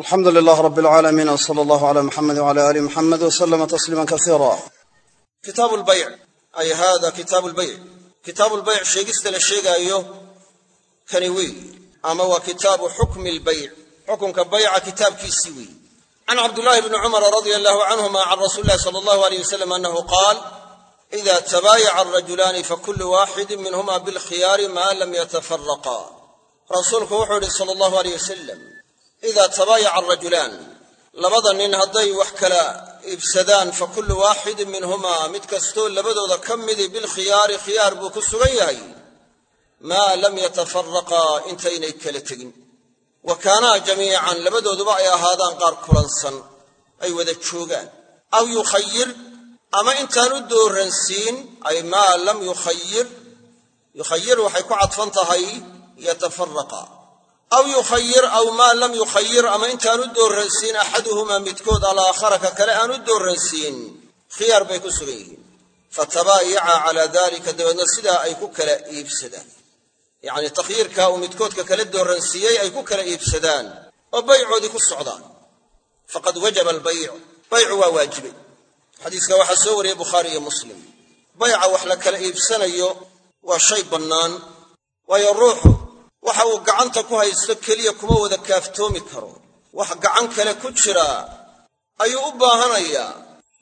alxamdu lilah rab alcaalamiin w sala allahu ala muxamed wala ali muxamed w slama tasliima kasiira kitaabu lbayc ay hada kitaabu lbayc kitaabu lbayc sheegista la sheegaayo kani wey ama waa kitaabu xukmi lbayc xukunka bayca kitaabkiisii wey can cabdullaahi bni cumara radia allahu canhuma can rasuuli illahi sala allahu aleyh wasalam annahu qaal ida tabaayaca arajulaani fakulu waaxidin minhuma bilkhiyaari maa lam yatafaraqa rasuulku wuxuu yihi sala allahu aleyh wasalam idaa tabaayaca arajulaan labada nin hadday wax kala iibsadaan fa kullu waaxidin minhumaa mid kastoo labadooda ka midi bilkhiyaari khiyaar buu ku sugan yahay maa lam yatafaraqaa intaynay kala tegin wa kaanaa jamiican labadooduba ay ahaadaan qaar kulansan ay wada joogaan aw yukhayir ama intaan u dooransiin ay maa lam yukhayir waxay ku cadfan tahay yatafaraqa aw yukhayir aw maa lam yukhayir ama intaan u dooransiin axaduhumaa midkood alaakhara ka kale aan u dooransiin khiyaar bay ku sugan yihiin. Fatabaayaca calaa dalika dabeedna sidaa ay ku kala iibsadaan. Yacni takhyiirka uu midkoodka kala dooransiiyey ay ku kala iibsadaan oo baycoodii ku socdaan. Faqad wajaba albayc baycu waa waajibay. Xadiiska waxaa soo wariyey bukhaari iyo muslim. Bayca wax la kala iibsanayo waa shay bannaan waayo ruuxu waxa uu gacanta ku haysto keliya kuma wada kaaftoomi karo. Wax gacan kale ku jira ayuu u baahanayaa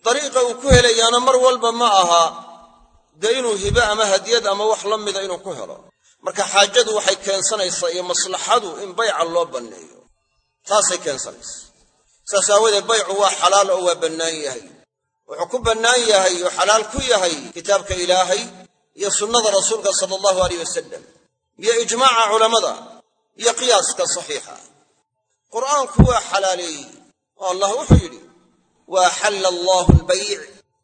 dariiqa uu ku helayaana mar walba ma aha dee inuu hibe ama hadiyad ama wax la mida inuu ku helo. Marka xaajadu waxay keensanaysaa iyo maslaxadu in bayca loo banneeyo. Taasay keensanaysa saas aawadeed baycu waa xalaal oo waa bannaan yahay. Wuxuu ku bannaan yahay oo xalaal ku yahay kitaabka ilaahay iyo sunnada rasuulka sala allahu aleyh wasalam iyo ijmaaca culammada iyo qiyaaska saxiixa. Qur'aanku waa xalaaleeyey. Oo allah wuxuu yidhi wa axalla allaahu albayc.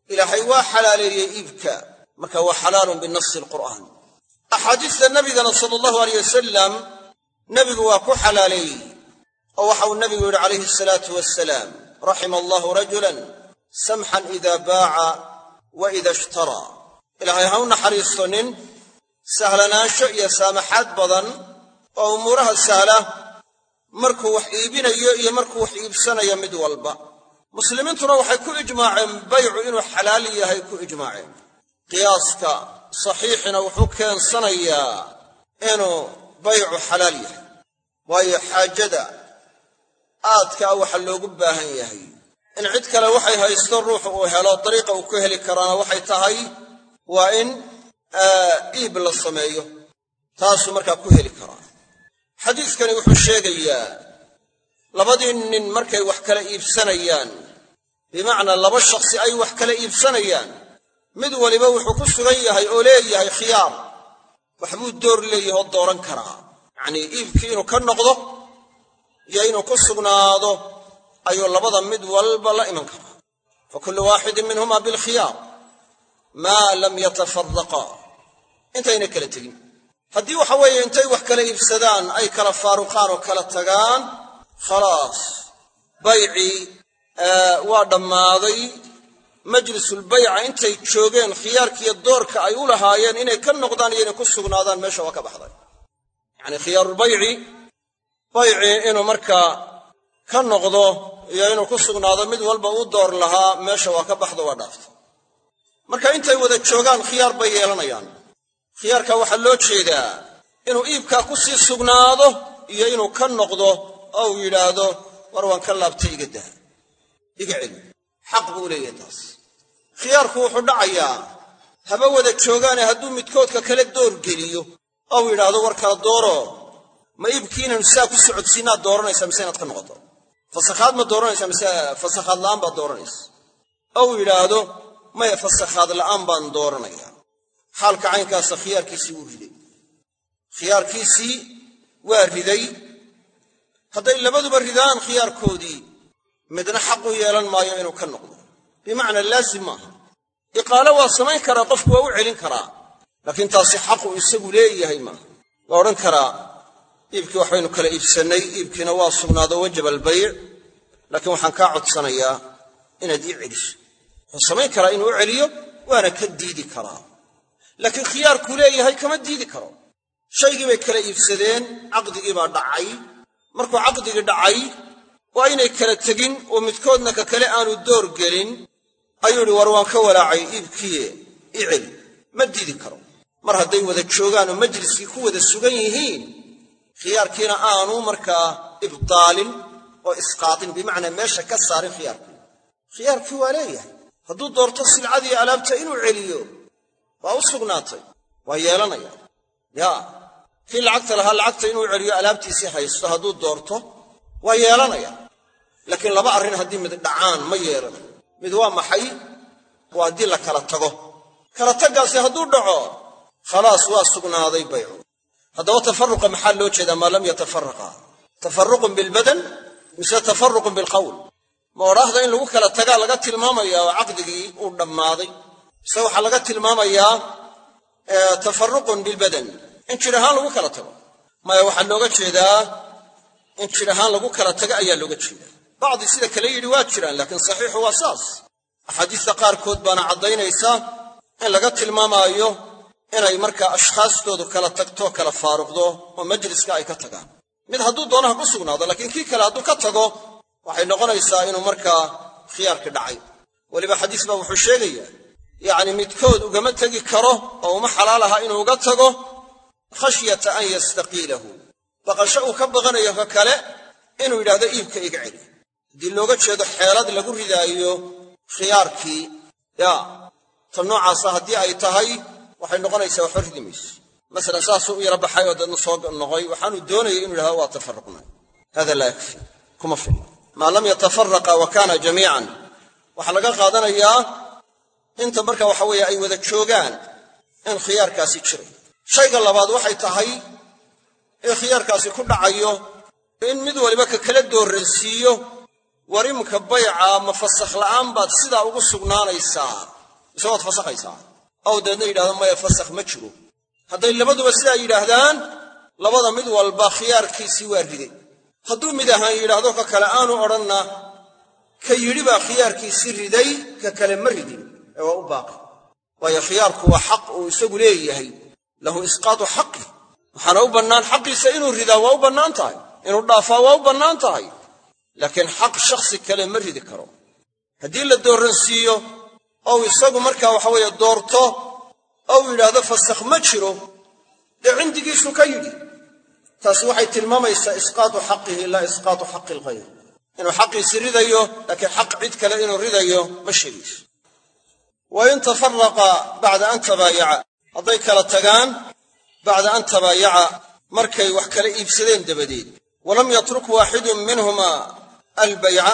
Ilaahay waa xalaaleeyey iibka marka waa xalaalun binasi alqur'aan. Axaadiista nabigana sala allahu aleyh wasalam nebigu waa ku xalaaleeyey oo waxa uu nebigu yidhi calayhi asalaatu wasalaam raxima allahu rajulan samxan ida baaca wa ishtaraa ilaahay ha u naxariisto nin sahlanaansho iyo saamaxaad badan oo umuuraha sahla markuu wax iibinayo iyo markuu wax iibsanayo mid walba. Muslimiintuna waxay ku ijmaaceen baycu inuu xalaal yahay ku ijmaaceen. Qiyaaska saxiixina wuxuu keensanayaa inuu baycu xalaal yahay. Waayo xaajada aadka a waxa loogu baahan yahay. In cid kale waxay haysto ruuxu uu helo dariiqa uu ku heli karaana waxay tahay waa in iib la sameeyo. Taasuu markaa ku heli karaa xadiiskani wuxuu sheegayaa labadii nin markay wax kala iibsanayaan bimacnaa laba shakhsi ay wax kala iibsanayaan mid waliba wuxuu ku sugan yahay oo leeyahay khiyaar waxbuu door leeyahoo dooran karaa. Yacnii iibkii inuu ka noqdo iyo inuu ku sugnaado ayuu labada mid walba la iman karaa. Fa kullu waaxidin minhuma bilkhiyaar maa lam yatafaraqaa intayna kala tegin. Haddii waxa weeye intay wax kala iibsadaan ay kala faaruqaan oo kala tagaan khalaas. Baycii waa dhammaaday. Majlisulbayca intay joogeen khiyaarkiiyo doorka ay u lahaayeen inay ka noqdaan iyo inay ku sugnaadaan meesha waa ka baxday. Yacanii khiyaarulbayci baycii inuu markaa ka noqdo iyo inuu ku sugnaado mid walba u door lahaa meesha waa ka baxdo waa dhaafta marka intay wada joogaan khiyaar bay yeelanayaan khiyaarka waxaa loo jeedaa inuu iibkaa ku sii sugnaado iyo inuu ka noqdo oo uu yidhaahdo war waan ka laabtay iga daa. Iga celi. Xaq buu leeyahay taas. Khiyaarku wuxuu dhacayaa haba wada joogaane hadduu midkoodka kale door geliyo. Ou yidhaahdo war kala dooro ma iibkii inaynu ku socodsiinaad dooranaysaa mise inaad ka noqoto? Fasakhaad ma dooranaysaa mise fasakhaad la'aan baad dooranaysa ou yidhaahdo maya fasakhaad la'aan baan dooranayaa xaalka caynkaasa khiyaarkiisii wuu riday. Khiyaarkiisii waa riday. Hadday labaduba ridaan khiyaarkoodii midna xaqu yeelan maayo inuu ka noqdo. Bimacnaa laazim maaha. Iqaalo waa samayn karaa qofku waa u celin karaa. Laakiin taasi xaqu isagu leeyahay maaha. Waa odhan karaa iibkii waxbaynu kala iibsannay iibkiina waa sugnaado wajaba albayc laakiin waxaan kaa codsanayaa inaad ii celiso. Wuxuu samayn karaa inuu u celiyo waana ka diidi karaa laakiin khiyaarkuu leeyahay kama diidi karo. Shaygii bay kala iibsadeen caqdigii baa dhacay. Markuu caqdigii dhacay oo aynay kala tegin oo midkoodna ka kale aanu door gelin. Ayuu idhi war waan ka walaacay iibkiye i celi ma diidi karo. Mar hadday wada joogaan oo majliskii ku wada sugan yihiin khiyaarkiina aanu markaa ibdaalin oo isqaatin bimacnaa meesha ka saarin khiyaarkii. Khiyaarkii waa leeyahay. Hadduu doorto silcadii alaabta inuu celiyo waa u sugnaatay waa yeelanaya. Yaa kii lacagta lahaa lacagta inuu celiyo alaabtiisii haysto hadduu doorto waa yeelanaya. Laakiin laba arrin haddii mid dhacaan ma yeelanayo mid waa maxay? Waa haddii la kala tago. Kala taggaasi hadduu dhaco khalaas waa sugnaaday baycu. Haddaba tafaruqa maxaa loo jeedaa maa lam yatafaraqa tafaruqun bilbadan mise tafaruqun bilqawl ma odhaahda in lagu kala tagaa laga tilmaamayaa oo caqdigii uu dhammaaday mise waxaa laga tilmaamayaa tafaruqun bilbadan in jir ahaan lagu kala tago. Maya waxaa looga jeedaa in jir ahaan lagu kala tago ayaa looga jeedaa. Bacdi sida kale yidhi waa jiraan laakiin saxiixu waa saas. Axaadiista qaarkood baana caddaynaysa in laga tilmaamaayo inay markaa ashkhaastoodu kala tagto kala faaruqdo oo majliska ay ka tagaan. Mid hadduu doonaha ku sugnaado laakiin kii kale hadduu ka tago waxay noqonaysaa inuu markaa khiyaarkii dhacay. Weliba xadiis baa wuxuu sheegayaa yacni midkood ugama tegi karo oo uma xalaal aha inuu uga tago khashyata an yastaqiilahu. Baqasho uu ka baqanayo ka kale inuu yidhahdo iibka iga celi. Haddii looga jeedo xeelad lagu ridaayo khiyaarkii yaa ta noocaasa haddii ay tahay waxay noqonaysaa waxba ridi mayso. Masalan saasuu u yara baxay oo dadna soo noqoy waxaanu doonayay inu yidhahdo waa tafaruqna hada laa yakfi kuma filla maa lam yatafaraqa wa kaana jamiican. Waxaa laga qaadanayaa inta marka waxa weeye ay wada joogaan in khiyaarkaasi jiray shayga labaad waxay tahay in khiyaarkaasi ku dhacayo in mid waliba ka kala dooransiiyo warimka bayca ma fasakh la'aan baad sidaa ugu sugnaanaysaa. Mise fasakhaysaa? Ow deedna yidhahdo maya fasakh ma jiro. Hadday labaduba sidaa yidhaahdaan labada mid walba khiyaarkiisii waa riday. Hadduu mid ahaan yidhaahdo ka kale aanu odhanna ka yidhi baa khiyaarkiisii riday ka kale ma ridin ee waa u baaqi. Waayo khiyaarku waa xaq uu isagu leeyahay. Lahu isqaatu xaqi. Waxaana u bannaan xaqiisa inuu ridaa waa u bannaan tahay. Inuu dhaafaa waa u bannaan tahay. Laakiin xaq shakhsi kale ma ridi karo. Haddii la dooransiiyo ou isagu markaa waxa weeye doorto ou yidhaahdo fasakh ma jiro dee cindigiisu ka yidhi. Taasi waxay tilmaamaysaa isqaatu xaqihi laa isqaatu xaqi alghayr inuu xaqiisi ridayo laakiin xaq cid kale inuu ridayo ma sheegayso wa in tafaraqa bacda an tabaayaca. Hadday kala tagaan bacda an tabaayaca markay wax kala iibsadeen dabadeed. Walam yatruk waaxidun minhuma albayca.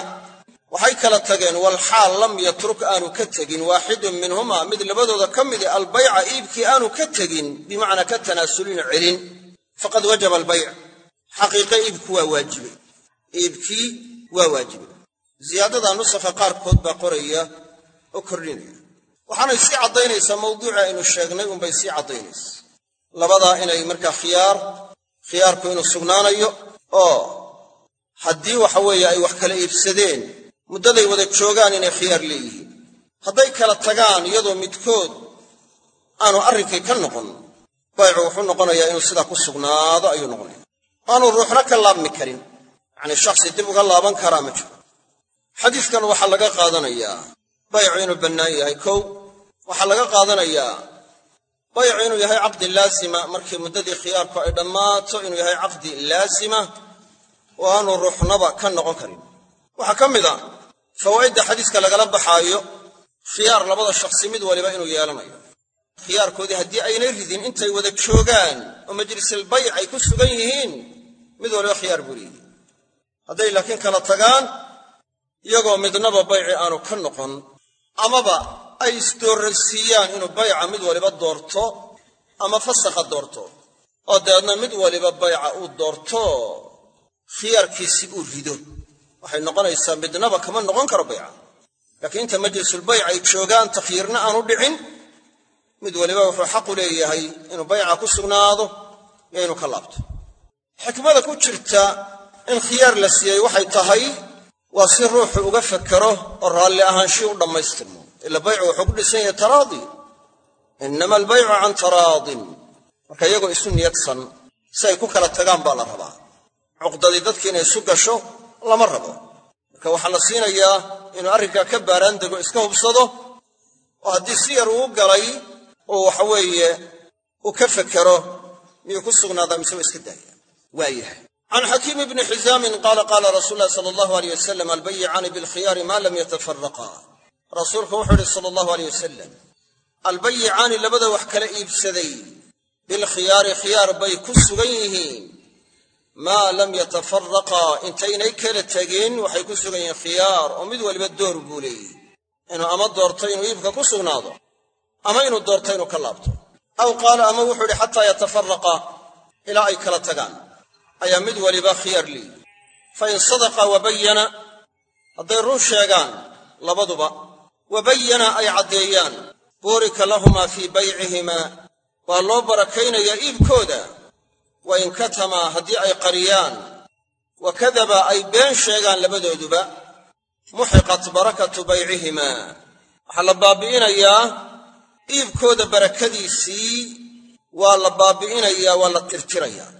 Waxay kala tageen walxaal lam yatruk aanu ka tegin waaxidun minhumaa mid labadooda ka midi albayca iibkii aanu ka tegin bimacnaa ka tanaasulin celin. Faqad wajaba albayc. Xaqiiqe iibku waa waajibay. Iibkii waa waajibay. Ziyaadada nusakha qaarkood baa qoraya oo kordhinaya waxaanay sii caddaynaysaa mawduuci aynu sheegnay unbay sii caddaynaysa. Labadaa inay markaa khiyaar khiyaarku inuu sugnaanayo oo haddii waxa weeye ay wax kala iibsadeen muddaday wada joogaan inay khiyaar leeyihiin. Hadday kala tagaan iyadoo midkood aanu arrinkii ka noqon baycu wuxuu noqonayaa inuu sidaa ku sugnaado ayuu noqonaya aanu ruuxna ka laabmi karin. Yacnii shakhsi dib uga laaban karaa ma jiro. Xadiiskan waxaa laga qaadanayaa baycu inuu bannaan yahay. Kow waxaa laga qaadanayaa baycu inuu yahay caqdi laasima markii muddadii khiyaarku ay dhammaato inuu yahay caqdi laasima oo aanu ruuxnaba ka noqon karin. Waxaa ka mid a fawaa'idda xadiiska lagala baxaayo khiyaar labada shakhsi mid waliba inuu yeelanayo. Khiyaarkoodii haddii aynay ridin intay wada joogaan oo majlisalbayc ay ku sugan yihiin mid waliba khiyaar buu leeyihi hadday laakiin kala tagaan iyagoo midnaba bayci aanu ka noqon amaba ay isdoorransiiyaan inuu bayca mid waliba doorto ama fasakha doorto. Oo dabeedna mid waliba bayca uu doorto khiyaarkiisii uu rido. Waxay noqonaysaa midnaba kama noqon karo bayca. Laakiin inta majlisulbayc ay joogaan takhyiirna aanu dhicin mid waliba wuxuu xaqu leeyahay inuu bayca ku sugnaado iyo inuu ka laabto. Xikmada ku jirta in khiyaar la siiyey waxay tahay waa si ruuxu uga fakero oo raalli ahaanshii u dhammaystirmo. Ila baycu wuxuu ku dhisan yahay taraadi. Inama albaycu can taraadin. Marka iyagoo isu niyadsan si ay ku kala tagaan baa la rabaa. Cuqdadii dadki inay isu gasho lama rabo. Marka waxaa la siinayaa inuu arrinkaa ka baaraan dego iska hubsado oo haddii si yar uu galay oo waxa weeye uu ka fekero miyuu ku sugnaadaa mise waa iska daaya? Waayahay can xakiim ibni xisaamin qaala qaala rasuulu llahi sala allahu aleyh wasalam albayicaani bilkhiyaari maa lam yatafaraqa rasuulku wuxuu ihi sala allahu aleyh wasalam albayicaani labada wax kala iibsaday bilkhiyaari khiyaar bay ku sugan yihiin maa lam yatafaraqaa intaynay kala tegin waxay ku sugan yihiin khiyaar oo mid waliba door buu leeyihi inuu ama doorto inuu iibka ku sugnaado ama inuu doorto inuu ka laabto aw qaala ama wuxuu xataa yatafaraqa ilaa ay kala tagaan ayaa mid waliba khiyaar leeyihi fa in sadaqa wabayana hadday run sheegaan labaduba wabayana ay caddeeyaan buurika lahumaa fii baycihimaa waa loo barakaynayaa iibkooda. Wa in katamaa haddii ay qariyaan wa kadaba ay been sheegaan labadooduba muxiqat barakatu baycihimaa. Waxaa la baabi'inayaa iibkooda barakadiisii waa la baabi'inayaa waa la tirtirayaa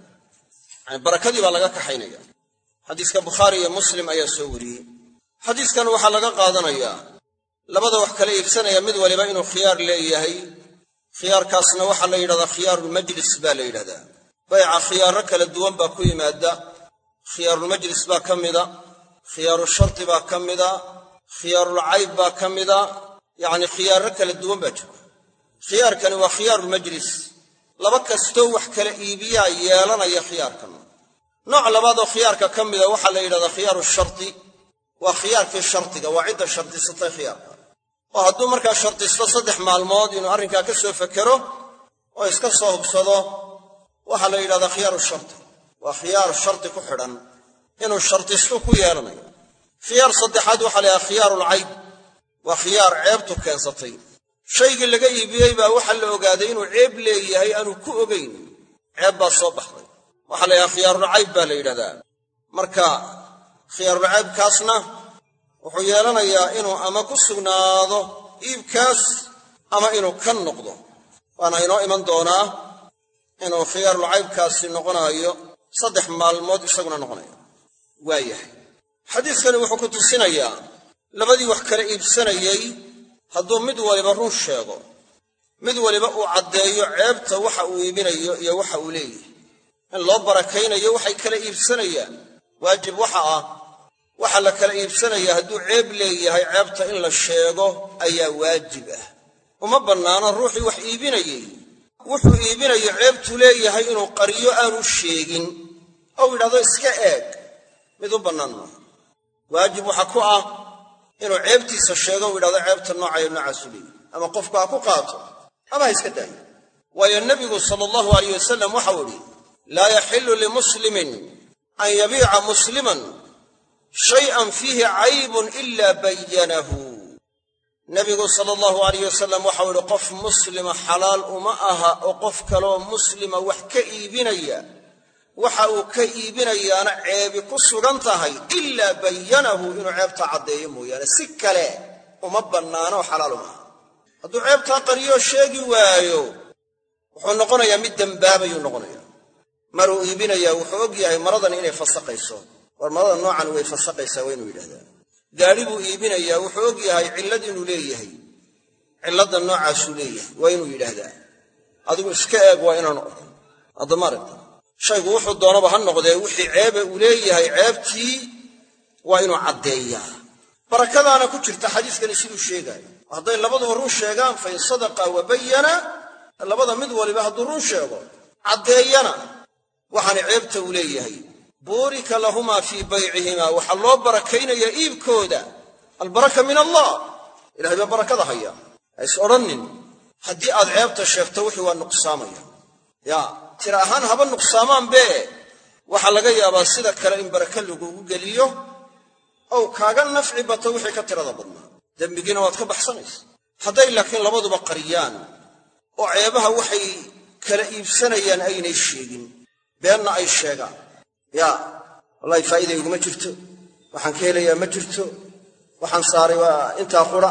barakadii baa laga kaxaynaya. Xadiiska bukhaari iyo muslim ayaa soo wariyey. Xadiiskan waxaa laga qaadanayaa labada wax kala iibsanaya mid waliba inuu khiyaar leeyahay. Khiyaarkaasna waxaa la yidhahdaa khiyaarulmajlis baa la yidhahdaa. Bayca khiyaarro kala duwan baa ku yimaada khiyaarulmajlis baa ka mida. Khiyaaru shardi baa ka mida. Khiyaarulcayb baa ka mida. Yacni khiyaarro kala duwan baa jira. Khiyaarkani waa khiyaarulmajlis laba kastoo wax kala iibiyaa yeelanaya khiyaarkan nooc labaad oo khiyaarka ka mida waxaa la yidhahdaa khiyaaru shardi waa khiyaarkii shardiga waa cidda shardisatay khiyaarka. Oo hadduu markaa shardisto saddex maalmood inuu arrinkaa ka soo fekero oo iska soo hubsado waxaa la yidhahdaa khiyaaru shardi waa khiyaar shardi ku xidhan inuu shardistu ku yeelanayo. Khiyaar saddexaad waxaa la yidhahdaa khiyaarulcayb waa khiyaar ceebtu keensatay. Shaygii laga iibiyey baa waxaa la ogaaday inuu ceeb leeyahay aanu ku ogayn. Ceeb baa soo baxday waxaa la yidhahdaa khiyaarulcayb baa la yidhahdaa. Marka khiyaarulcaybkaasna wuxuu yeelanayaa inuu ama ku sugnaado iibkaas ama inuu ka noqdo. Waana inoo iman doonaa inuu khiyaarulcaybkaasi noqonaayo saddex maalmood isaguna noqonayo. Waayahay xadiiskani wuxuu ku tusinayaa labadii wax kala iibsanayey hadduu mid waliba run sheego mid waliba uu caddeeyo ceebta waxa uu iibinayo iyo waxa uu leeyahay in loo barakaynayo waxay kala iibsanayaan. Waajib waxa ah waxa la kala iibsanaya hadduu ceeb leeyahay ceebta in la sheego ayaa waajib ah. Uma bannaano ruuxii wax iibinayey wuxuu iibinayo ceebtuu leeyahay inuu qariyo aanu sheegin. Ou yidhahdo iska eeg mid u bannaan maaha waajib waxa ku ah inuu ceebtiisa sheego u yidhahdo ceebta noocayo noocaasu leeyahy ama qofku ha ku qaato ama ha iska daayo. Waayo nebigu sala allahu alayh wasalam waxau idhi laa yaxillu limuslimin an yabiica musliman shay'an fiihi caybun ila bayanahu nebigu sala allahu alayh wasalam waxau idhi qof muslima xalaal uma aha oo qof kaleoo muslima wax ka iibinaya waxa uu ka iibinayaana ceebi ku sugan tahay ilaa bayanahu inuu ceebtaa caddeeyo mooyaane si kale uma bannaano xalaal uma aha hadduu ceebtaa qariyoo sheegi waayo wuxuu noqonayaa mid dembaabayuu noqonaya maruu iibinayaa wuxuu og yahay maradan inay fasaqayso. War marada noocan way fasaqaysaa waa inuu yidhahdaa gaadhi buu iibinayaa wuxuu og yahay cillad inuu leeyahay. Cilladda noocaasuu leeyahay waa inuu yidhaahdaa. Adigu iska eeg waa inaanu odhan haddamaaragta shaygu wuxuu doonaba ha noqdee wixii ceebe uu leeyahay ceebtii waa inuu caddeeyaa. Barakadaana ku jirta xadiiskani siduu sheegaayo. Hadday labaduba run sheegaan fa in sadaqa wa bayana labada mid waliba hadduu run sheego caddeeyana waxaana ceebta uu leeyahay buurika lahumaa fii baycihimaa waxaa loo barakaynayaa iibkooda albaraka min allah. Ilahay baa barakada haya. Ha is odhannin. Haddii aad ceebta sheegto wixii waa nuqsaamaya. Ya tira ahaan haba nuqsaamaanbee waxaa laga yaabaa sida kale in baraka lagugu geliyo ow kaaga nafci bato wixii ka tirada badnaa. Dembigiina waad ka baxsanaysa. Hadday laakiin labaduba qariyaan oo ceebaha waxay kala iibsanayaan aynay sheegin beenna ay sheegaan. Yaa wallahi faa'iida iguma jirto. Waxaan ka helayaa ma jirto. Waxaan saaray waa intaa qura.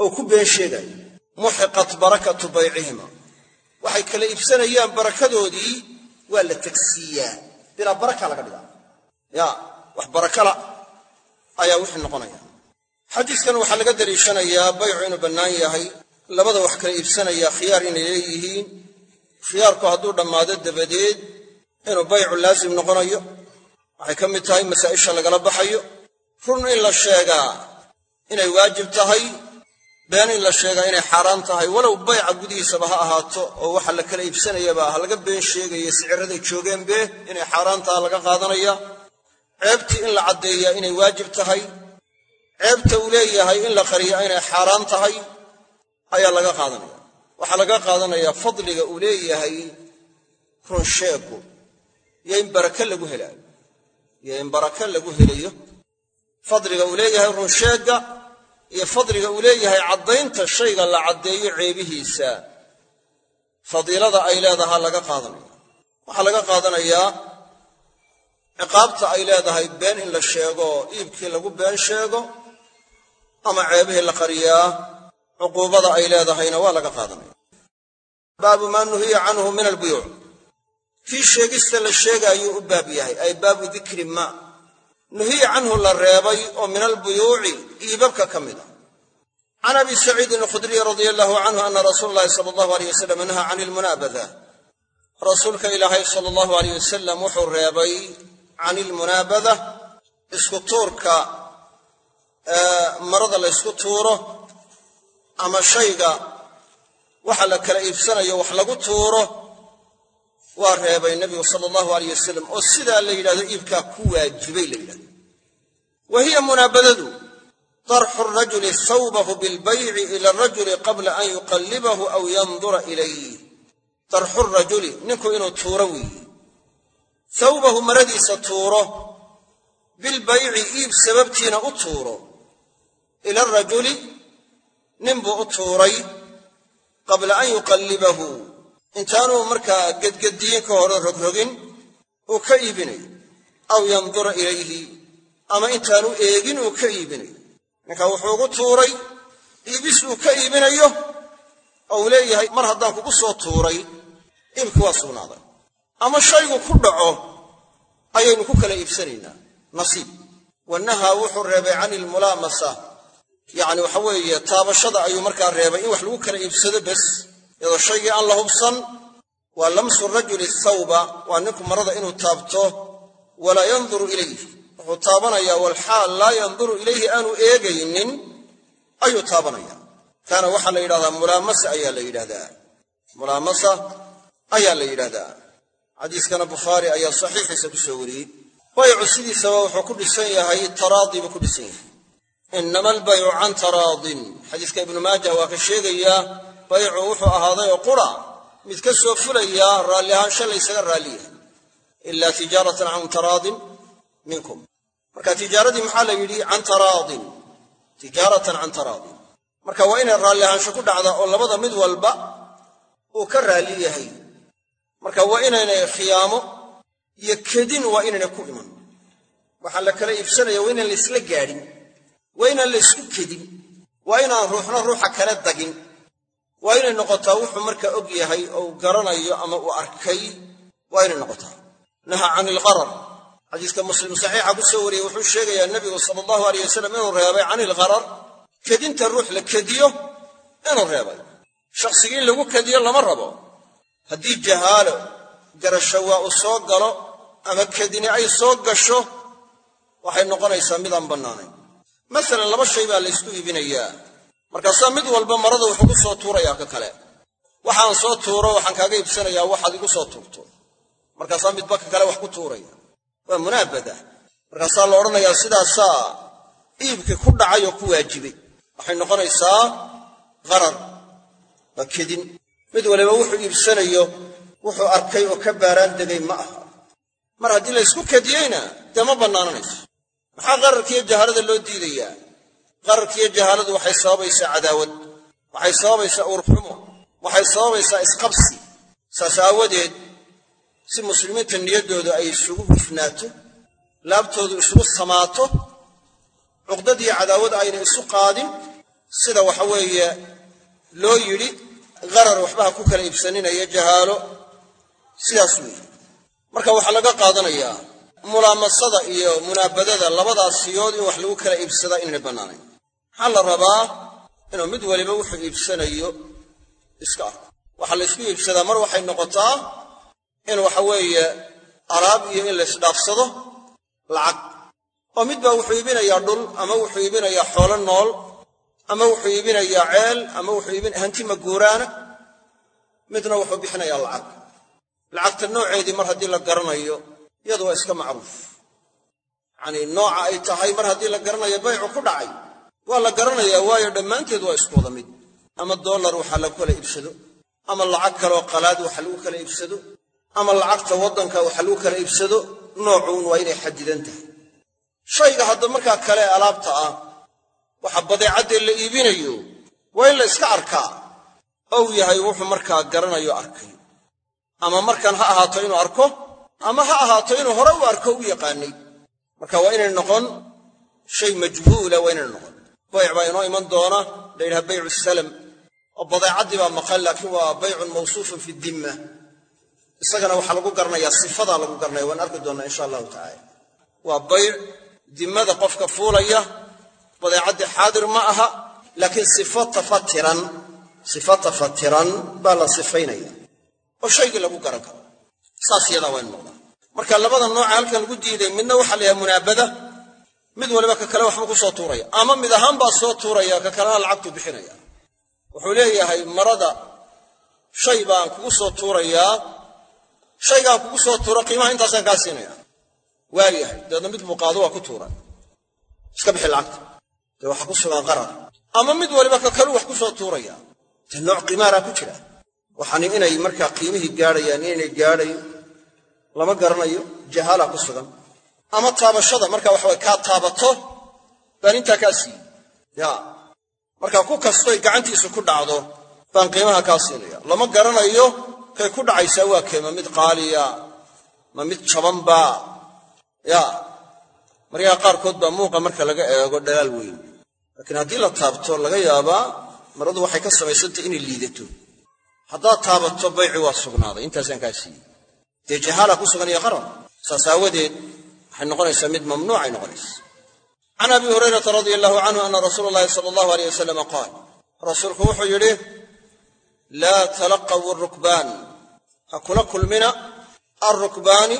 Oo ku been sheegaya muxiqat barakatu baycihima waxay kala iibsanayaan barakadoodii waa la tegsiiyaa bilaa baraka laga dhigaa. Yaa wax barakala ayaa wixii noqonaya. Xadiiskan waxaa laga daliishanayaa baycu inuu bannaan yahay. Labada wax kala iibsanaya khiyaar inay leeyihiin. Khiyaarku hadduu dhammaado dabadeed inuu baycu laasim noqonayo waxay ka mid tahay masaa'isha lagala baxayo. Run in la sheegaa inay waajib tahay been in la sheegaa inay xaaraan tahay walow bayca gudihiisaba ha ahaato oo waxa la kala iibsanayaba ha laga been sheegaya siciraday joogeenbe inay xaaraan taha laga qaadanaya. Ceebtii in la caddeeyaa inay waajib tahay ceebta uu leeyahay in la qariyaa inay xaaraan tahay ayaa laga qaadanaya. Waxaa laga qaadanayaa fadliga uu leeyahay runsheegu iyo in barake lagu helaayo iyo in barake lagu helayo. Fadliga uu leeyahay runsheegga iyo fadliga uu leeyahay caddaynta shayga la caddeeyo ceebihiisa. Fadiilada ay leedahaa laga qaadanaya. Waxaa laga qaadanayaa ciqaabta ay leedahay been in la sheego iibkii lagu been sheego ama ceebihii la qariyaa. Cuquubada ay leedahayna waa laga qaadanaya. Baabu maa nuhiya canhu min albuyuuc kii sheegista la sheegaayuu u baab yahay. Ay baabu dikri ma. Nuhiya canhu la reebay oo min albuyuuci iibabka ka mid a. Can abi saciidin alkhudriy radia allahu canhu ana rasuula allahi sala allahu aleyh wasalam nahaa can ilmunaabada rasuulka ilaahay sala allahu aleyh wasalam wuxuu reebay can ilmunaabada isku tuurka marada la ysku tuuro ama shayga waxa la kala iibsanayo wax lagu tuuro waa reebay nebigu sala allahu aleyh wasalam oo sidaa la yidhahdo iibkaa ku waajibay la yidhahdo wa hiya munaabadadu darxu rajuli thawbahu bilbayci ila arajuli qabla an yuqallibahu aw yandura ilayh darxu rajuli ninku inuu tuuro weeye thawbahu maradiisa tuuro bilbayci iib sababtiina u tuuro. Ila arajuli ninbuu u tuuray qabla an yuqallibahu intaanuu markaa gedgediyin ka hore rogrogin uu ka iibinayo aw yandura ilayhi ama intaanu eegin uu ka iibinayo ninka wuxuu ugu tuuray iibis uu ka iibinayo oo uu leeyahay mar haddaan kugu soo tuuray iibki waa sugnaaday. Ama shaygu ku dhaco ayaynu ku kala iibsanaynaa. Nasiib. Wanahaa wuxuu reebay can ilmulaamasa yacni waxa weeye taabashada ayuu markaa reebay in wax lagu kala iibsado bes iyadoo shaygii aan la hubsan waa lamsu rajuli thawba waa ninku marada inuu taabto walaa yanduru ilayh wuxuu taabanayaa walxaal laa yanduru ilayhi aanu eegaynin ayuu taabanaya. Kaana waxaa la yidhahdaa mulaamasa ayaa la yidhahdaa. Mulaamasa ayaa la yidhahdaa. Xadiiskana bukhaari ayaa saxiixiisa ku soo wariyey. Baycu sidiisaba wuxuu ku dhisan yahay taraadi ku dhisan yahay. Inama albaycu can taraadin. Xadiiska ibnu maajah waa ka sheegayaa baycu wuxuu ahaaday oo qura. Mid ka soo fulaya raalli ahaansha laysaga raalliyahay ila tijaaratan can taraadin minkum. Marka tijaaradii maxaa la yidhi? Can taraadin. Tijaaratan can taraadin. Marka waa inay raalli ahaansho ku dhacdaa oo labada mid walba uu ka raalli yahay. Marka waa inaynay khiyaamo iyo kedin waa inaynay ku iman. Waxaa la kala iibsanaya waa inaan laysla gaadhin waa inaan laysku kedin waa inaan ruuxna ruuxa kale dagin waa inay noqotaa wuxuu markaa og yahay oo uu garanayo ama uu arkay waa inay noqotaa. Naha can ilqarar xadiiska muslim saxiixa ku soo wariyey wuxuu sheegayaa nebigu sala allahu aleyh wasalam inuu reebay can ilqarar kedinta ruux la kediyo inuu reebay. Shakhsigii in lagu kediyo lama rabo. Haddii jahaalo garasho waa uu soo galo ama kedini ay soo gasho waxay noqonaysaa midaan bannaanayn. Masalan laba shay baa la ysku iibinayaa markaasaa mid walba marada wuxuu ku soo tuurayaa ka kale. Waxaan soo tuuro waxaan kaaga iibsanayaa waxaad igu soo tuurto. Markaasaa midba ka kale wax ku tuuraya. Waa munaabada. Markaasaa la odhanayaa sidaasaa iibkii ku dhacay oo ku waajibay. Waxay noqonaysaa qarar waa kedin. Mid waliba wuxuu iibsanayo wuxuu arkay oo ka baaraan degay ma aha. Mar haddii la ysku kediyeyna dee ma bannaananayso. Maxaa qararkiiyo jahaalada loo diidayaa qararkiiyo jahaaladu waxay sababaysaa cadaawad waxay sababaysaa uurxumo waxay sababaysaa isqabsi. Saas aawadeed si muslimiinta niyaddooda ay isugu hufnaato laabtoodu isugu samaato cuqdadiyo cadaawad ayna isu qaadin sida waxa weeye loo yidhi qarar waxbaha ku kala iibsaninaya jahaalo. Sidaas weeye. Marka waxaa laga qaadanayaa mulaamasada iyo munaabadada labadaas siyood in wax lagu kala iibsadaa inaynay bannaanayn maxaa la rabaa inuu mid waliba wuxuu iibsanayo iska arko. Waxaa la ysku iibsadaa mar waxay noqotaa in waxa weeye alaab iyo in la ysdhaafsado lacag. Oo midbaa wuxuu iibinayaa dhul ama wuxuu iibinayaa xoolo nool ama wuxuu iibinayaa ceel ama wuxuu iibinaya hanti maguuraana midna wuxuu bixinayaa lacag. Lacagta nooceedii mar haddii la garanayo iyadu waa iska macruuf. Yacanii nooca ay tahay mar haddii la garanayo baycu ku dhacay waa la garanayaa waayo dhammaanteed waa isku wada mid. Ama dollar waxa lagu kala iibsado. Ama lacag kaleoo qalaad waxa lagu kala iibsado. Ama lacagta waddanka waxa lagu kala iibsado. Noocuun waa inay xadidan tahay. Shayga hadda markaa kale alaabta ah waxa badeecaddee la iibinayo waa in la iska arkaa. Ou yahay wuxuu markaa garanayo arkay. Ama markan ha ahaato inuu arko ama ha ahaato inuu hore u arko u yaqaanay. Marka waa inay noqon shay majhuula waa inay noqon bayc baa inoo iman doona la yidhaha baycu salam. Oo badeecaddii baa maqan laakiin waa baycun mawsuufun fi dimma. Isagana waxaa lagu garanayaa sifadaa lagu garanaya waan arki doonnaa insha allahu tacaala. Waa bayc dimmada qofka fuulaya badeecaddii xaadir ma aha laakiin sifo tafatiran sifo tafatiran baa la sifaynaya. Oo shaygii lagu garan karo. Saas yadaa waa in noqdaa. Marka labada nooca halkan lagu diiday midna waxaa munaabada mid waliba ka kale waxba ku soo tuuraya ama mid ahaan baa soo tuuraya ka kalena lacagtuu bixinaya. Wuxuu leeyahay marada shay baan kugu soo tuurayaa shaygaan kugu soo tuuro qiimaha intaasaan kaa siinaya. Waayahay dabeedna mid buu qaado waa ku tuuran iska bixi lacagta. Dee waxa ku sugan qarar. Ama mid waliba ka kaluu wax ku soo tuuraya. Dee nooc qimaaraa ku jira. Waxaani inay markaa qiimihii gaadhayaan inaynay gaadhayn lama garanayo jahaalaa ku sugan ama taabashada marka waxaway kaa taabato baan intaa kaa siiyey ya. Marka ku kastoy gacantiisu ku dhacdo baan qiimaha kaa siinaya lama garanayo kay ku dhacaysaa waa kee ma mid qaaliya ma mid jabanba ya. Maryaha qaarkood baa muuqa marka laga eego dhalaal weyn. Laakiin haddii la taabto laga yaabaa maradu waxay ka samaysantay inay liidato. Haddaad taabato bayci waa sugnaaday. Intaasaan kaa siiyey dee jahaala ku sugan iyo qarar saas aawadeed waxay noqonaysaa mid mamnuucay noqonaysa. Can abi hurayrata radia allahu canhu ana rasuula allahi sala allahu aleyh wasalama qaal rasuulku wuxuu yidhi laa talaqaw arukbaan ha kula kulmina alrukbaani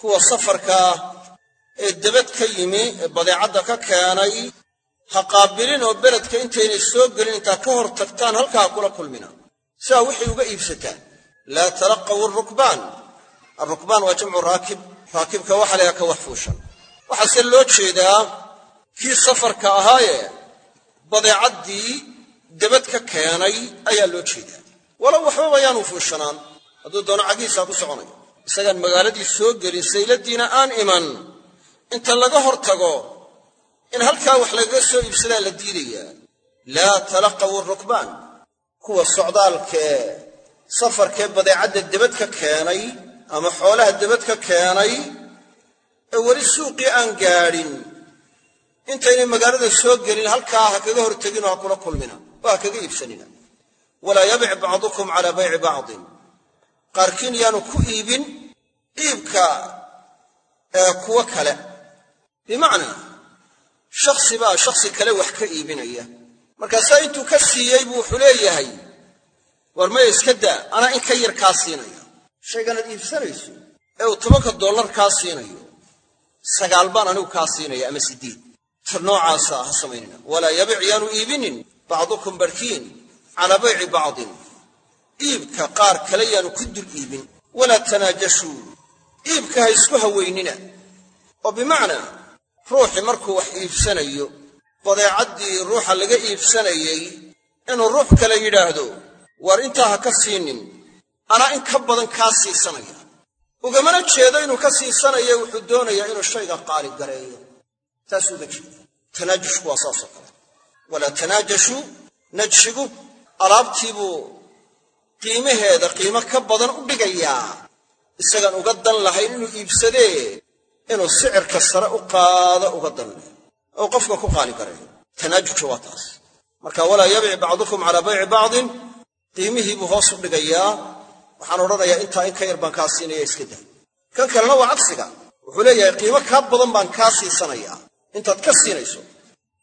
kuwa safarkaa ee debad ka yimi ee badeecadda ka keenay ha qaabilin oo beledka intaynay soo gelin intaa ka hor tagtaan halkaa ha kula kulmina. Sidaa wixii uga iibsataan laa talaqaw arukbaan alrukbaan waa jamcu raakib raakibka waxa layaha ka wax fuushan. Waxaase loo jeedaa kii safarka ahaaye badeecaddii debad ka keenay ayaa loo jeedaa. Walow waxbaba yaanu fuushanaan. Hadduu doono cagiisaa ku soconayo. Isagaan magaaladii soo gelin sayladiina aan iman inta laga hor tago in halkaa wax lagaga soo iibsadaa la diidayaa. Laa talaqaw arukbaan kuwa socdaalkee safarkee badeecadda debad ka keenay ama xoolaha debad ka keenay ee weli suuqii aan gaadhin. Intaynay magaalada soo gelin halkaa ha kaga hor teginoo ha kula kulmina oo ha kaga iibsanina. Walaa yabic bacdukum calaa bayci bacdin. Qaarkiin yaanu ku iibin iibka kuwo kale. Bimacnaa shaksi baa shaksi kale wax ka iibinaya. Markaasaa intuu ka siiyey buu wuxuu leeyahay war maya iska daa anaa in ka yar kaa siinaya shayganaad iibsanayso. Ee uu tobanka dollar kaa siinayo. Sagaal baan anigu kaa siinaya ama siddeed. Tar noocaasa ha samaynina. Walaa yabic yaanu iibinin bacdukum barhkiin calaa bayci bacdin. Iibka qaar kale yaanu ku dul iibin. Walaa tanaajashuu iibka ha isku haweynina. Oo bimacnaa ruuxii markuu wax iibsanayo badeecaddii ruuxa laga iibsanayey inuu ruux kale yidhaahdo war intaa ha ka siinin anaa in ka badan kaa siisanaya ugamana jeedo inuu ka siisanayo wuxuu doonayaa inuu shayga qaali gareeyo. Taasuu uga jeeda tanaajushku waa saasoo kale. Walaa tanaajashuu najshigu alaabtiibuu qiimaheeda qiimo ka badan u dhigayaa. Isagaan uga dan lahayn inuu iibsadee inuu sicirka sare u qaado uga dan leh oo qofka ku qaali gareeyo. Tanaajujka waa taas. Marka walaa yabic bacdukum calaa bayci bacdin qiimihii buu hoos u dhigayaa waxaan odhanayaa intaa in ka yar baan kaa siinaya iska dah kan kalena waa cagsiga wuxuu leeyahay qiimo kaa badan baan kaa siisanayaa. Intaad ka siinayso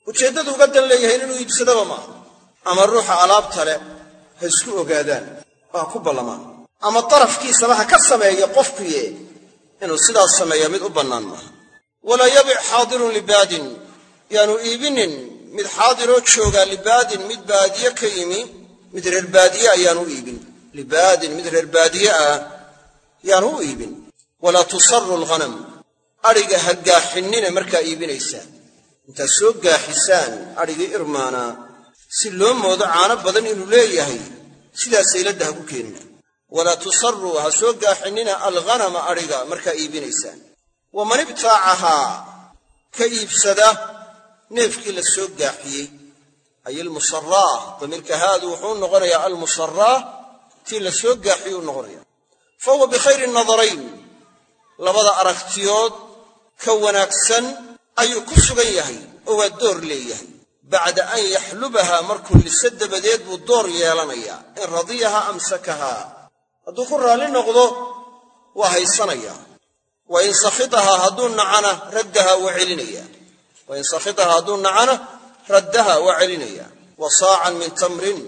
ujeeddadu uga dan leeyahay inuu iibsadaba maaha ama ruuxa alaabta leh ha isku ogaadaan oo ha ku ballamaan. Ama darafkiisaba ha ka sameeyo qofkuye inuu sidaas sameeya mid u bannaan maaha walaa yabic xaadirun libaadin yaanu iibinin mid xaadiroo joogaa libaadin mid baadiye ka yimi mid reer baadiye ayaanu iibin libaadin mid reer baadiye ah yaanu u iibin walaa tusaru alghanam adhiga ha gaaxinnina markaa iibinaysaan intaad soo gaaxisaan adhigii irmaanaa si loo moodo caano badan inuu leeyahay sidaa sayladda ha ku keenina walaa tusaruu ha soo gaaxinnina alghanama adhiga markaa iibinaysaan waman ibtaacahaa ka iibsada neefkii la soo gaaxiyey ay almusaraah damiirka haadu wuxuu noqonayaa almusaraah tii la soo gaaxiye u noqonaya. Fa huwa bikhayri nadarayn labada aragtiyood ka wanaagsan ayuu ku sugan yahay oo waa door leeyahay. Bacda an yaxlubahaa markuu lise dabadeed buu door yeelanayaa. In radiyaha amsakahaa hadduu ku raalli noqdo waa haysanayaa wa in sakhitahaa hadduu nacana raddaha waa celinaya. Wa in sakhitahaa hadduu nacana raddaha waa celinaya. Wa saacan min tamrin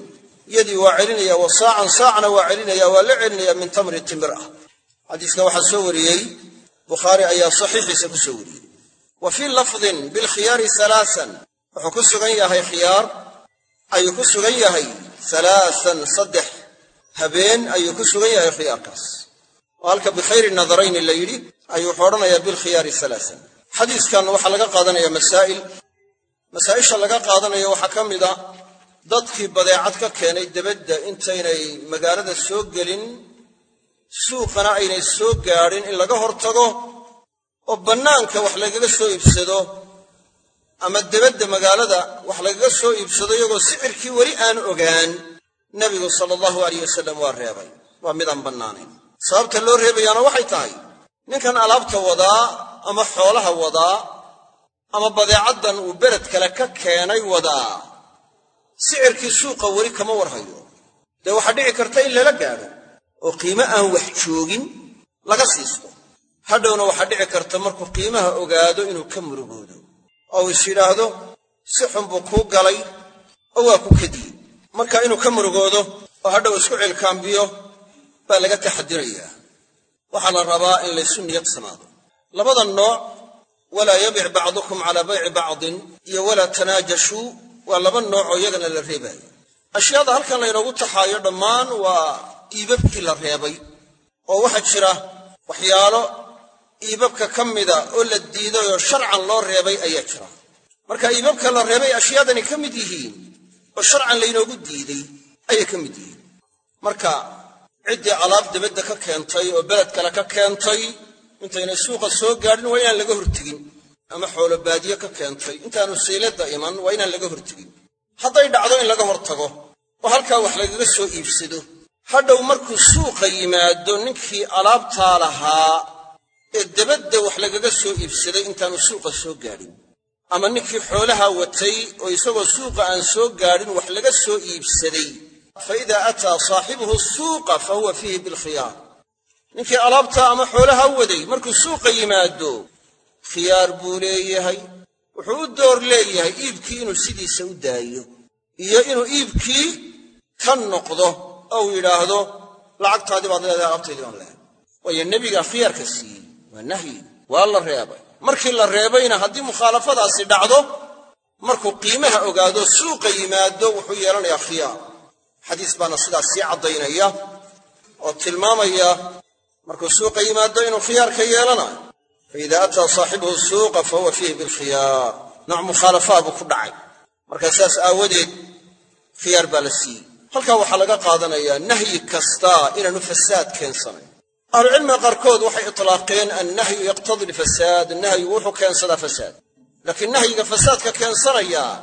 yadii waa celinaya wa saacan saacna waa celinaya waa la celinaya min tamrin timir ah. Xadiiska waxaa soo wariyey bukhaari ayaa saxiixiisa ku soo wariyey. Wa fii lafdin bilkhiyaari halaasan wuxuu ku sugan yahay khiyaar ayuu ku sugan yahay halaasan saddex habeen ayuu ku sugan yahay khiyaarkaas. Halka bikhayri nadarayni la yidhi ayuu wuxuu bilkhiyaari halaasan xadiiskan waxaa laga qaadanaya masaa'il. Masaa'isha laga qaadanayo waxaa ka mid a dadkii badeecad ka keenay debadda intaynay magaalada soo gelin suuqana aynay soo gaadhin in laga hortago oo bannaanka wax lagaga soo iibsado ama debadda magaalada wax lagaga soo iibsado iyagoo sicirkii weli aan ogaan nebigu sala allahu alayh wasalam waa reebay. Waa midaan bannaanayn. Sababta loo reebayaana waxay tahay ninkan alaabta wadaa ama xoolaha wadaa ama badeecaddan uu bered kale ka keenay wadaa sicirkii suuqa weli kama warhayo. Dee waxaa dhici karta in lala gaadho oo qiimo aan wax joogin laga siisto. Hadhowna waxaa dhici karta markuu qiimaha ogaado inuu ka murugoodo. Oo is yidhaahdo si xun buu kuu galay oo waa ku kadiyey marka inuu ka murugoodo oo hadhow isku cilkaambiyo baa laga taxadirayaa waxaa la rabaa in laysu niyad samaado labada nooc walaa yabic bacdukum calaa bayci bacdin iyo walaa tanaajashuu waa laba nooc oo iyagana la reebaayo ashyaada halkan laynoogu taxaayo dhammaan waa iibabkii la reebay oo waxaa jira waxyaalo iibabka ka mida oo la diiday oo sharcan loo reebay ayaa jira. Marka iibabka la reebay ashyaadani ka mid yihiin oo sharcan laynoogu diiday ayay ka mid yihiin. Marka ciddii alaab dibadda ka keentay oo beled kale ka keentay intaynay suuqa soo gaadhin waa inaan laga hortegin ama xoolo baadiye ka keentay. Intaanu sayladda iman waa inaan laga hortegin. Hadday dhacdo in laga hortago oo halkaa wax lagaga soo iibsado hadhow markuu suuqa yimaado ninkii alaabtaa lahaa ee debadda wax lagaga soo iibsaday intaanu suuqa soo gaadhin. Ama ninkii xoolaha watay oo isagoo suuqa aan soo gaadhin wax laga soo iibsaday fa idaa ataa saaxibuhu suuqa fa huwa fiihi bilkhiyaar ninkii alaabtaa ama xoolaha waday markuu suuqa yimaado khiyaar buu leeyahay. Wuxuu u door leeyahay iibkii inuu sidiisa u daayo iyo inuu iibkii ka noqdo ou yidhaahdo lacagtaadii baad leedahay alaabtaydii baan lehay waayo nebigaa khiyaarka siiyey waa nahyi waa la reebay. Markii la reebayna haddii mukhaalafadaasi dhacdo markuu qiimaha ogaado suuqa yimaado wuxuu yeelanayaa khiyaar. Xadiis baana sidaas sii caddaynaya oo tilmaamaya markuu suuqa yimaado inuu khiyaarka yeelanayo faida ataa saaxibuhu suuqa fa huwa fiihi bilkhiyaar nooc mukhaalafaa buu ku dhacay marka saas aawadeed khiyaar baa la siiyey halkaa waxaa laga qaadanayaa nahyi kastaa inaanu fasaad keensanayn ahlucilmiga qaarkood waxay itlaaqeen annahyu yaqtadi lfasaad nahyigu wuxuu keensadaa fasaad laakiin nahyiga fasaadka keensanayaa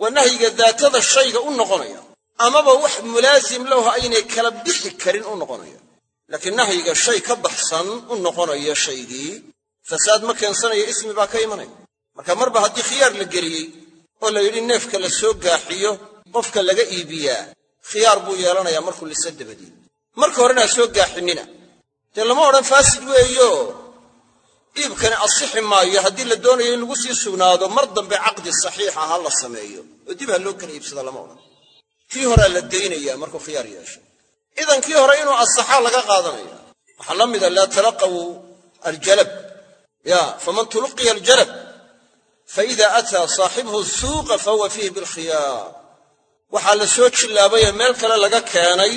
waa nahyiga daatada shayga u noqonaya amaba wax mulaasim lahu aynay kala bixi karin u noqonaya laakiin nahyiga shay ka baxsan u noqonaya shaygii fasaad ma keensanaya ismi baa ka imanaya marka marba haddii khiyaar la geliyey oo la yidhi neefka la soo gaaxiyo qofka laga iibiyaa khiyaar buu yeelanayaa markuu lisa dabadeed marka horena soo gaaxinina. Dee lama odhan faasid weeyo? Iibkani asixi maayo haddii la doonayo in lagu sii sugnaado mar dambe caqdi saxiixa ha la sameeyo. Oo dib ha loo kala iibsada lama odhan. Kii horea la daynaya markuu khiyaar yeesho. Idan hore inuu asaxaa laga qaadanaya waxaa la mida laa talaqaw aljalab ya faman tuluqiya aljalab faida ataa saaxibuhu suuqa fahuwa fiihi bilkhiyaar waxaa la soo jillaabayee meel kale laga keenay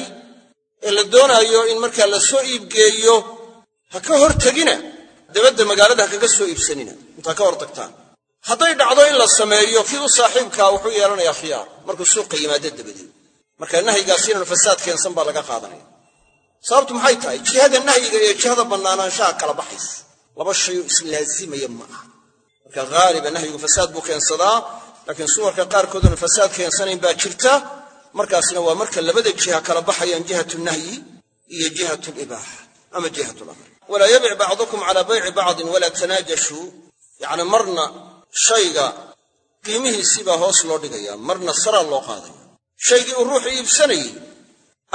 ee la doonaayo in markaa la soo iibgeeyo ha ka hor tegina dabadda magaalada ha kaga soo iibsanina intaa ka hor tagtaan hadday dhacdo in la sameeyo kii u saaxiibkaa wuxuu yeelanayaa khiyaar markuu suuqa yimaado dabadeed marka nahyigaasi inaanu fasaad keensan baa laga qaadanaya sababtu maxay tahay jihada nahyiga iyo jihada bannaanaanshaha kala laba shayoo islaazimaya ma aha. Marka haaliba nahyigu fasaad buu keensadaa laakiin suwarka qaarkooduna fasaad keensanayn baa jirta. Markaasna waa marka labada jiha kala baxayaan jihatu nahyi iyo jihatu libaaxa ama jihatu lamr walaa yabic bacdukum calaa bayci bacdin walaa tanaajashuu. Yacni marna shayga qiimihiisibaa hoos loo dhigaya marna saraa loo qaadaya. Shaygii uu ruuxu iibsanayey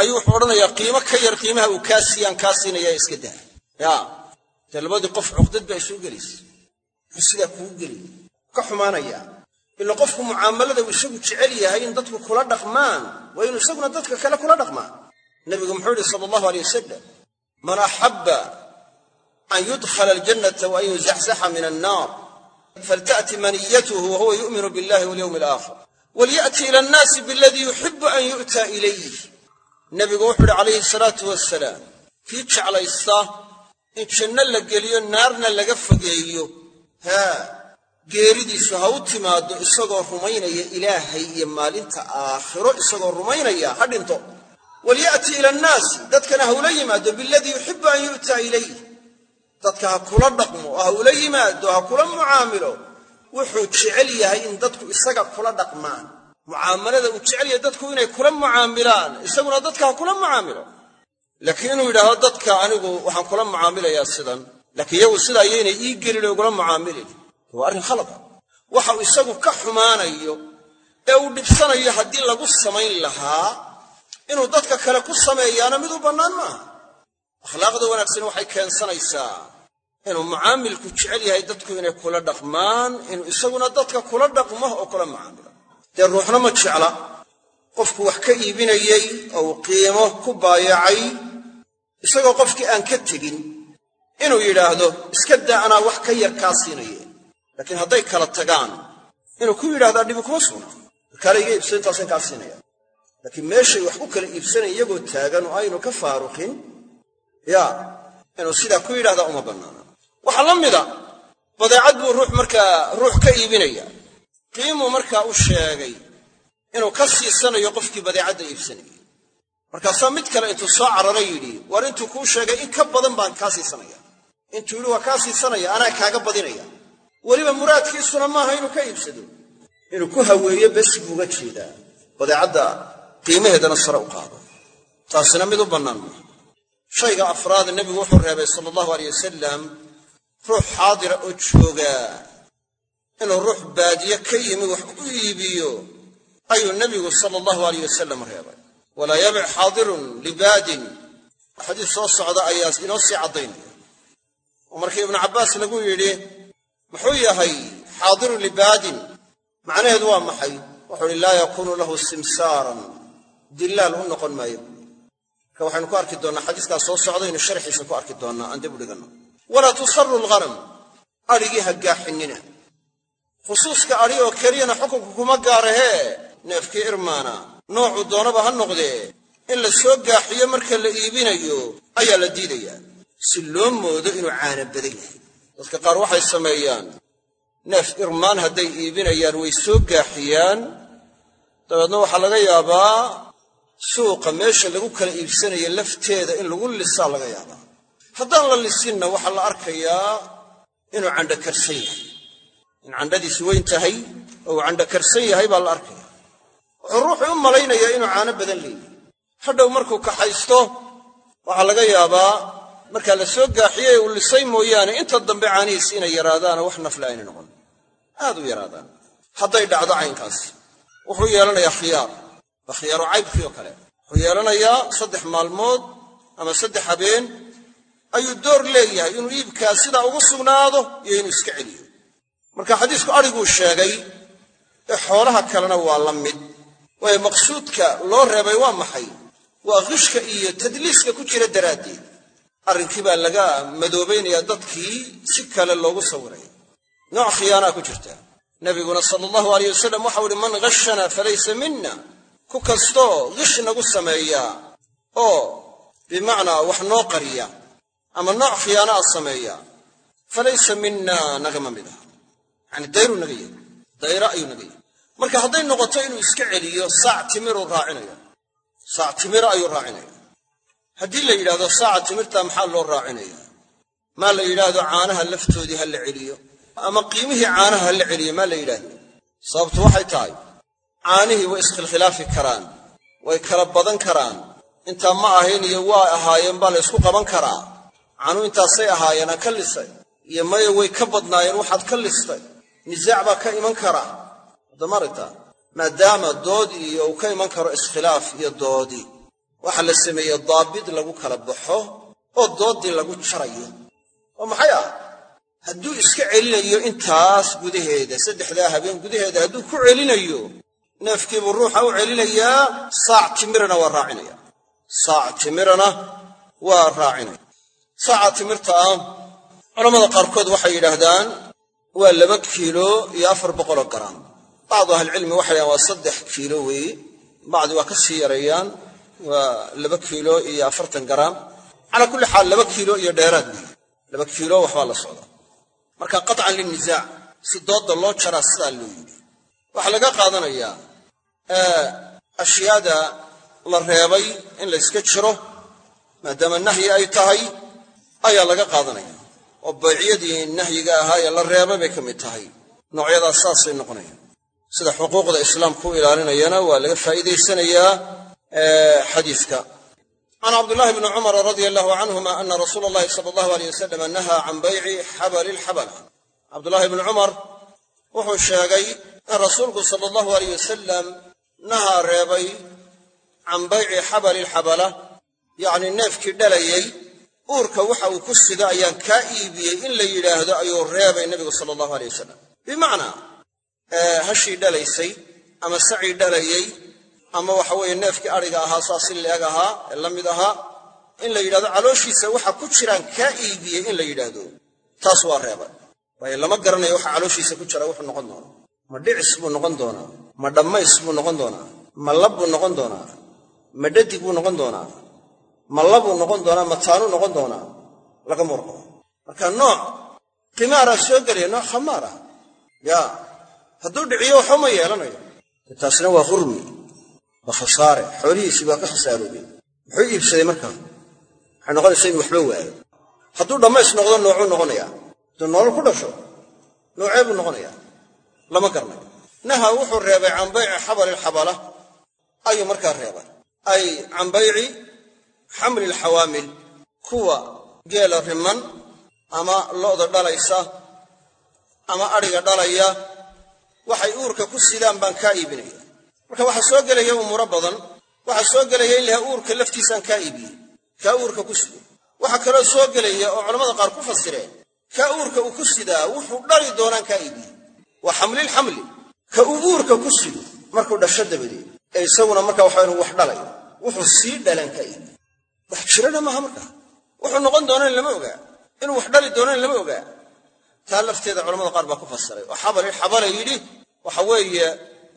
ayuu wuxuu odhanayaa qiimo ka yar qiimaha uu kaa siiyaan kaa siinaya iska daa dee qof cuqdad baa isuu gelaysa wuxuu sidaa kugu geliy ka xumaanayaa ila qofku mucaamalada uu isagu jecel yahay in dadku kula dhaqmaan waa inuu isaguna dadka kale kula dhaqmaa nabigu muxuu yihi sala allahu aleyh wasalam man axabba an yudkhala aljannata wa an yuzaxzaxa min annaar falta'ti maniyatuhu wahuwa yu'minu billahi walyowmi alaakhir walya'ti ila annaasi biladii yuxibu an yu'ta ilayh nebigu wuxuu uhi calayhi salaatu wasalaam kii jeclaysta in janno la geliyo naarna laga fogeeyo. Haa geeridiisu ha u timaaddo isagoo rumaynaya ilaahay iyo maalinta aakhiro isagoo rumaynaya ha dhinto. Walya'ti ila annaasi dadkana ha ula yimaado biladii yuxibu an yu'ta ilayh dadka ha kula dhaqmo oo yimaado ha kula mucaamilo. Wuxuu jecel yahay in dadku isaga kula dhaqmaan. Mucaamalada uu jecel yahay dadku inay kula mucaamilaan. Isaguna dadka ha kula mucaamilo laakiin inuu yidhaahdo dadka anigu waxaan kula mucaamilayaa sidan. Laakiin iyagu sidaa yaynay ii gelin igula mucaamilin waa arrin khalada waxa uu isagu ka xumaanayo ee uu dhibsanayo haddii lagu samayn lahaa inuu dadka kale ku sameeyaana mid u bannaan maaha. Akhlaaqda wanaagsan waxay keensanaysaa inuu mucaamilku jecel yahay dadku inay kula dhaqmaan inuu isaguna dadka kula dhaqmo oo kula mucaamilo. Dee ruuxna ma jecla? Qofku wax ka iibinayey oo uu qiimo ku baayacay isagoo qofkii aan ka tegin inuu yidhaahdo iska daa anaa wax ka yar kaa siinaye. Laakiin hadday kala tagaan inuu ku yidhahdaa dhibi kuma sugnaa kaale iga iibso intaasaan kaa siinaya. Laakiin meeshay wax ku kala iibsanaya iyagoo taagan oo aynu ka faaruqin ya inuu sidaa ku yidhahdaa uma bannaana. Waxaa la mida badeecad buu ruux markaa ruux ka iibinaya. Qiimuu markaa u sheegay inuu ka siisanayo qofkii badeecadda iibsanayay markaasaa mid kale intuu soo carara yidhi war intuu kuu sheegay in ka badan baan kaa siisanaya intuu yidhi waa kaa siisanaya anaa kaaga badinaya. Weliba muraadkiisuna maaha inuu ka iibsado. Inuu ku haweeyo bes buuga jeedaa badeecadda qiimaheedana sare u qaado. Taasina mid u bannaan maaha shayga afraad nebigu wuxuu reebay sala allahu aleyh wasalam ruux xaadira oo joogaa inuu ruux baadiye ka yimi wax u iibiyo. Ayuu nebigu sala allahu aleyh wasalam reebay walaa yabic xaadirun libaadin. Xadiis soo socda ayaa inoo sii caddaynaya oo markii ibnu cabbaas lagu yidhi muxuu yahay xaadirun libaadin? Macnaheedu waa maxay? Wuxuu ihi laa yakuunu lahu simsaaran. Dillaal u noqon maayo. Marka waxaynu ku arki doonnaa xadiiskaas soo socdaynu sharxiisa ku arki doonnaa aan dib u dhiganno. Walaa tusaru lghanam adhigii ha gaaxinina khusuuska adhi oo keliyana xukunku kuma gaarahee neefkii irmaana noocuu doonaba ha noqdee. In la soo gaaxiyo marka la iibinayo ayaa la diidayaa. Si loo moodo inuu caana badan yahay. Dadka qaar waxay sameeyaan. Neef irmaan hadday iibinayaan way soo gaaxiyaan. Dabeedna waxaa laga yaabaa suuqa meesha lagu kala iibsanaya lafteeda in lagu lisaa laga yaabaa. Haddaan la lisinna waxaa la arkayaa inuu candhakarsan yahay. In candhadiisu weyn tahay oo uu candhakarsan yahay baa la arkaya wuxuu ruuxu u malaynayaa inuu caano badan leeyahy hadhow markuu kaxaysto waxaa laga yaabaa markaa la soo gaaxiyey uu lisay mooyaane inta dambe caanihiisi inay yaraadaanoo wax nafle aynay noqon. Aad u yaraadaan. Hadday dhacdo caynkaas. Wuxuu yeelanayaa khiyaar. Waa khiyaaru caybkii oo kale. Wuxuu yeelanayaa saddex maalmood ama saddex habeen. Ayuu door leeyahay inuu iibkaa sidaa ugu sugnaado iyo inuu iska celiyo. Marka xadiisku adhiguu sheegay ee xoolaha kalena waa la mid waayo maqsuudka loo reebay waa maxay? Waa qishka iyo tadliiska ku jira daraaddeed. Arrinkii baa laga madoobaynayaa dadkii si kale loogu sawiraya nooc khiyaanaa ku jirta. Nabiguna sala allahu alayh wasalam waxau ihi man ghashana falaysa mina ku kastoo gish nagu sameeya oo bimacnaa wax noo qariya ama nooc khiyaana a sameeya falaysa mina nagama mid aha. Yani dayruu naga yahy dayra ayuu naga yahy marka hadday noqoto inuu iska celiyo saac timiruu raacinaya. Saac timira ayuu raacinaya. Haddii la yidhahdo saaca timirta maxaa loo raacinaya? Maa la yidhaahdo caanaha laftoodii ha la celiyo? Ama qiimihii caanaha ha la celiyo maa la yidhaahdo? Sababtu waxay tahay caanihii way iskhilkhilaafi karaan way kala badan karaan. Intaa ma ahayn iyo waa ahaayeen baa la ysku qaban karaa. Canuu intaasay ahaayeen aan ka lisay iyo maya way ka badnaayeen waxaad ka listay. Nisaac baa ka iman kara damarita maadaama doodii iyo uu ka iman karo iskhilaaf iyo doodii waxaa la sameeyey daabid lagu kala baxo oo doodii lagu jarayo oo maxay ah? Hadduu iska celinayo intaas gudaheeda saddexdaa habeen gudaheeda hadduu ku celinayo neefkiibuu ruuxa u celinayaa saac timirana waa raacinaya saac timirana waa raacinaya saaca timirta ah culammada qaarkood waxay yidhaahdaan waa laba kiilo iyo afar boqoloo garaam bacdu ahlicilmi waxay yidhahdaan waa saddex kiilo weeye bacdi waa ka sii yareeyaan waa laba kiilo iyo afartan garaam. Calaa kulli xaal laba kiilo iyo dheeraad laba kiilo waxbaa la socda marka qatcan linnisaac si doodda loo jaraa sidaa loo yidhi. Waxaa laga qaadanayaa ashyaada la reebay in la yska jiro maadaama nahyi ay tahay ayaa laga qaadanaya. Oo bayciyadii nahyiga ahaa ee la reebay bay ka mid tahay. Noocyadaas saasay noqonayaan sida xuquuqda islaamku u ilaalinayana waa laga faa'iidaysanayaa xadiiska. Can cabdullahi bni cumara radia allahu canhuma ana rasuula allahi sala allahu aleyh wasalam nahaa can bayci xabali lxabala cabdullaahi bni cumar wuxuu sheegay in rasuulku sala allahu aleyh wasalam nahaa reebay can bayci xabali lxabala yacnii neefkii dhalayay uurka waxa uu ku sido ayaan kaa iibiyey in la yidhaahdo ayuu reebay nebigu sala allahu hashii dhalaysay ama sacii dhalayay ama waxa weeye neefkii adhiga ahaa saa si leeg ahaa ee la mid ahaa in la yidhahdo calooshiisa waxa ku jiraan kaa iibiyey in la yidhaahdo. Taas waa reebay waayo lama garanayo waxa calooshiisa ku jira wuxuu noqon doonaa. Ma dhicis buu noqon doonaa. Ma dhammays buu noqon doonaa. Ma lab buu noqon doonaa. Ma dhadig buu noqon doonaa. Ma labuu noqon doonaa. Ma taanuu noqon doonaa. Lagama warqabo marka nooc qimaaraa soo gelaya nooc khamaar ah yaa hadduu dhiciyo waxba ma yeelanayo. Taasna waa hurmi waa khasaare. Xoolihiisii waa ka khasaaroobay muxuu iibsaday markaa? Waxay noqonaysaa inuu waxba waayo hadduu dhammays noqdo noocuu noqonayaa. Hadduu nolol ku dhasho noocee buu noqonayaa? Lama garnayo naha wuxuu reebay can bayci xabali lxabala ayuu markaa reebay. Ay can bayci xamli lxawaamil kuwa geela riman ama lo'da dhalaysa ama adhiga dhalaya waxay uurka ku sidaan baan kaa iibinaya. Marka waxaa soo gelaya umuuro badan waxaa soo gelaya in laha uurka laftiisaan kaa iibiyey kaa uurka ku sido. Waxaa kaloo soo gelaya oo culammada qaar ku fasireen kaa uurka uu ku sidaa wuxuu dhali doonaan kaa iibiyey. Waa xamlilxamli ka uu uurka ku sido markuu dhasho dabadeed. Ee isaguna marka waxa inu wax dhalayo wuxuu sii dhalan kaa iibiye wax jirana maaha markaa wuxuu noqon doonaan lama ogaa. Inuu wax dhali doonaan lama ogaa. Taa lafteeda culamada qaar baa ku fasiray oo xabali xabala yidhi waxa weeye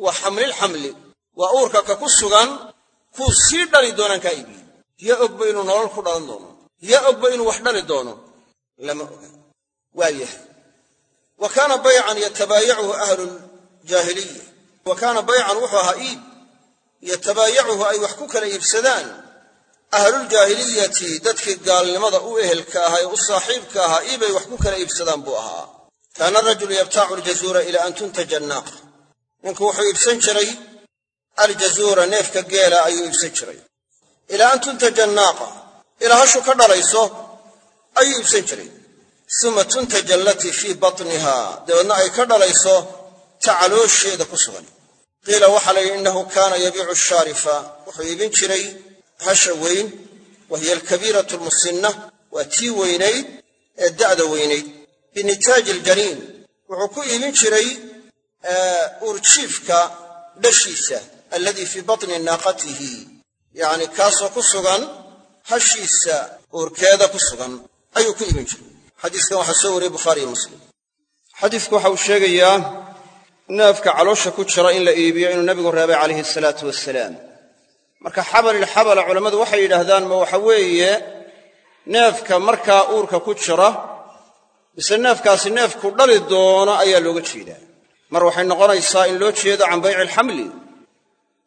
waa xamlilxamli waa uurka ka ku sugan kuu sii dhali doonaan kaa iibiye yaa ogba inuu nolol ku dhalan doono. Yaa ogba inuu wax dhali doono. Lama oga. Waa wa kaana baycan yatabaayacuhu ahlu ljaahiliya wa kaana baycan wuxuu ahaa iib. Yatabaayacuhu ay wax ku kala iibsadaan. Ahluljaahiliyati dadkii gaalnimada u ehelka ahaa ee u saaxiibka ahaa iibay wax ku kala iibsadaan buu ahaa kaana rajulu yabtaacu aljazuura ilaa an tuntaja annaaqa ninku wuxuu iibsan jiray aljazuura neefka geela ayuu iibsan jiray. Ilaa an tuntaja annaaqa ilaa hashu ka dhalayso ayuu iibsan jiray. Suma tuntaja alatii fii batniha dabeedna ay ka dhalayso ta caloosheeda ku sugan. Qiila waxaa la yidhi innahu kaana yabiicu shaarifa. Wuxuu iibin jiray hasha weyn wa hiya alkabiiratu almusinna waa tii weynayd ee da'da weynayd binitaaji aljaniin wuxuu ku iibin jiray uurjiifka dhashiisa alladii fii batni naaqatihi yacni kaasoo ku sugan hashiisa uurkeeda ku sugan ayuu ku iibin jiray xadiiskan waxaa soo wariyey bukhaari iyo muslim xadiidku waxa uu sheegayaa neefka caloosha ku jira in la iibiyo inuu nebigu reebay calayhi salaatu wasalaam marka xabalilxabala culammadu waxay yidhaahdaan ma waxa weeye neefka markaa uurka ku jira mise neefkaasi neefku dhali doono ayaa looga jeedaa. Mar waxay noqonaysaa in loo jeedo can bayci alxamli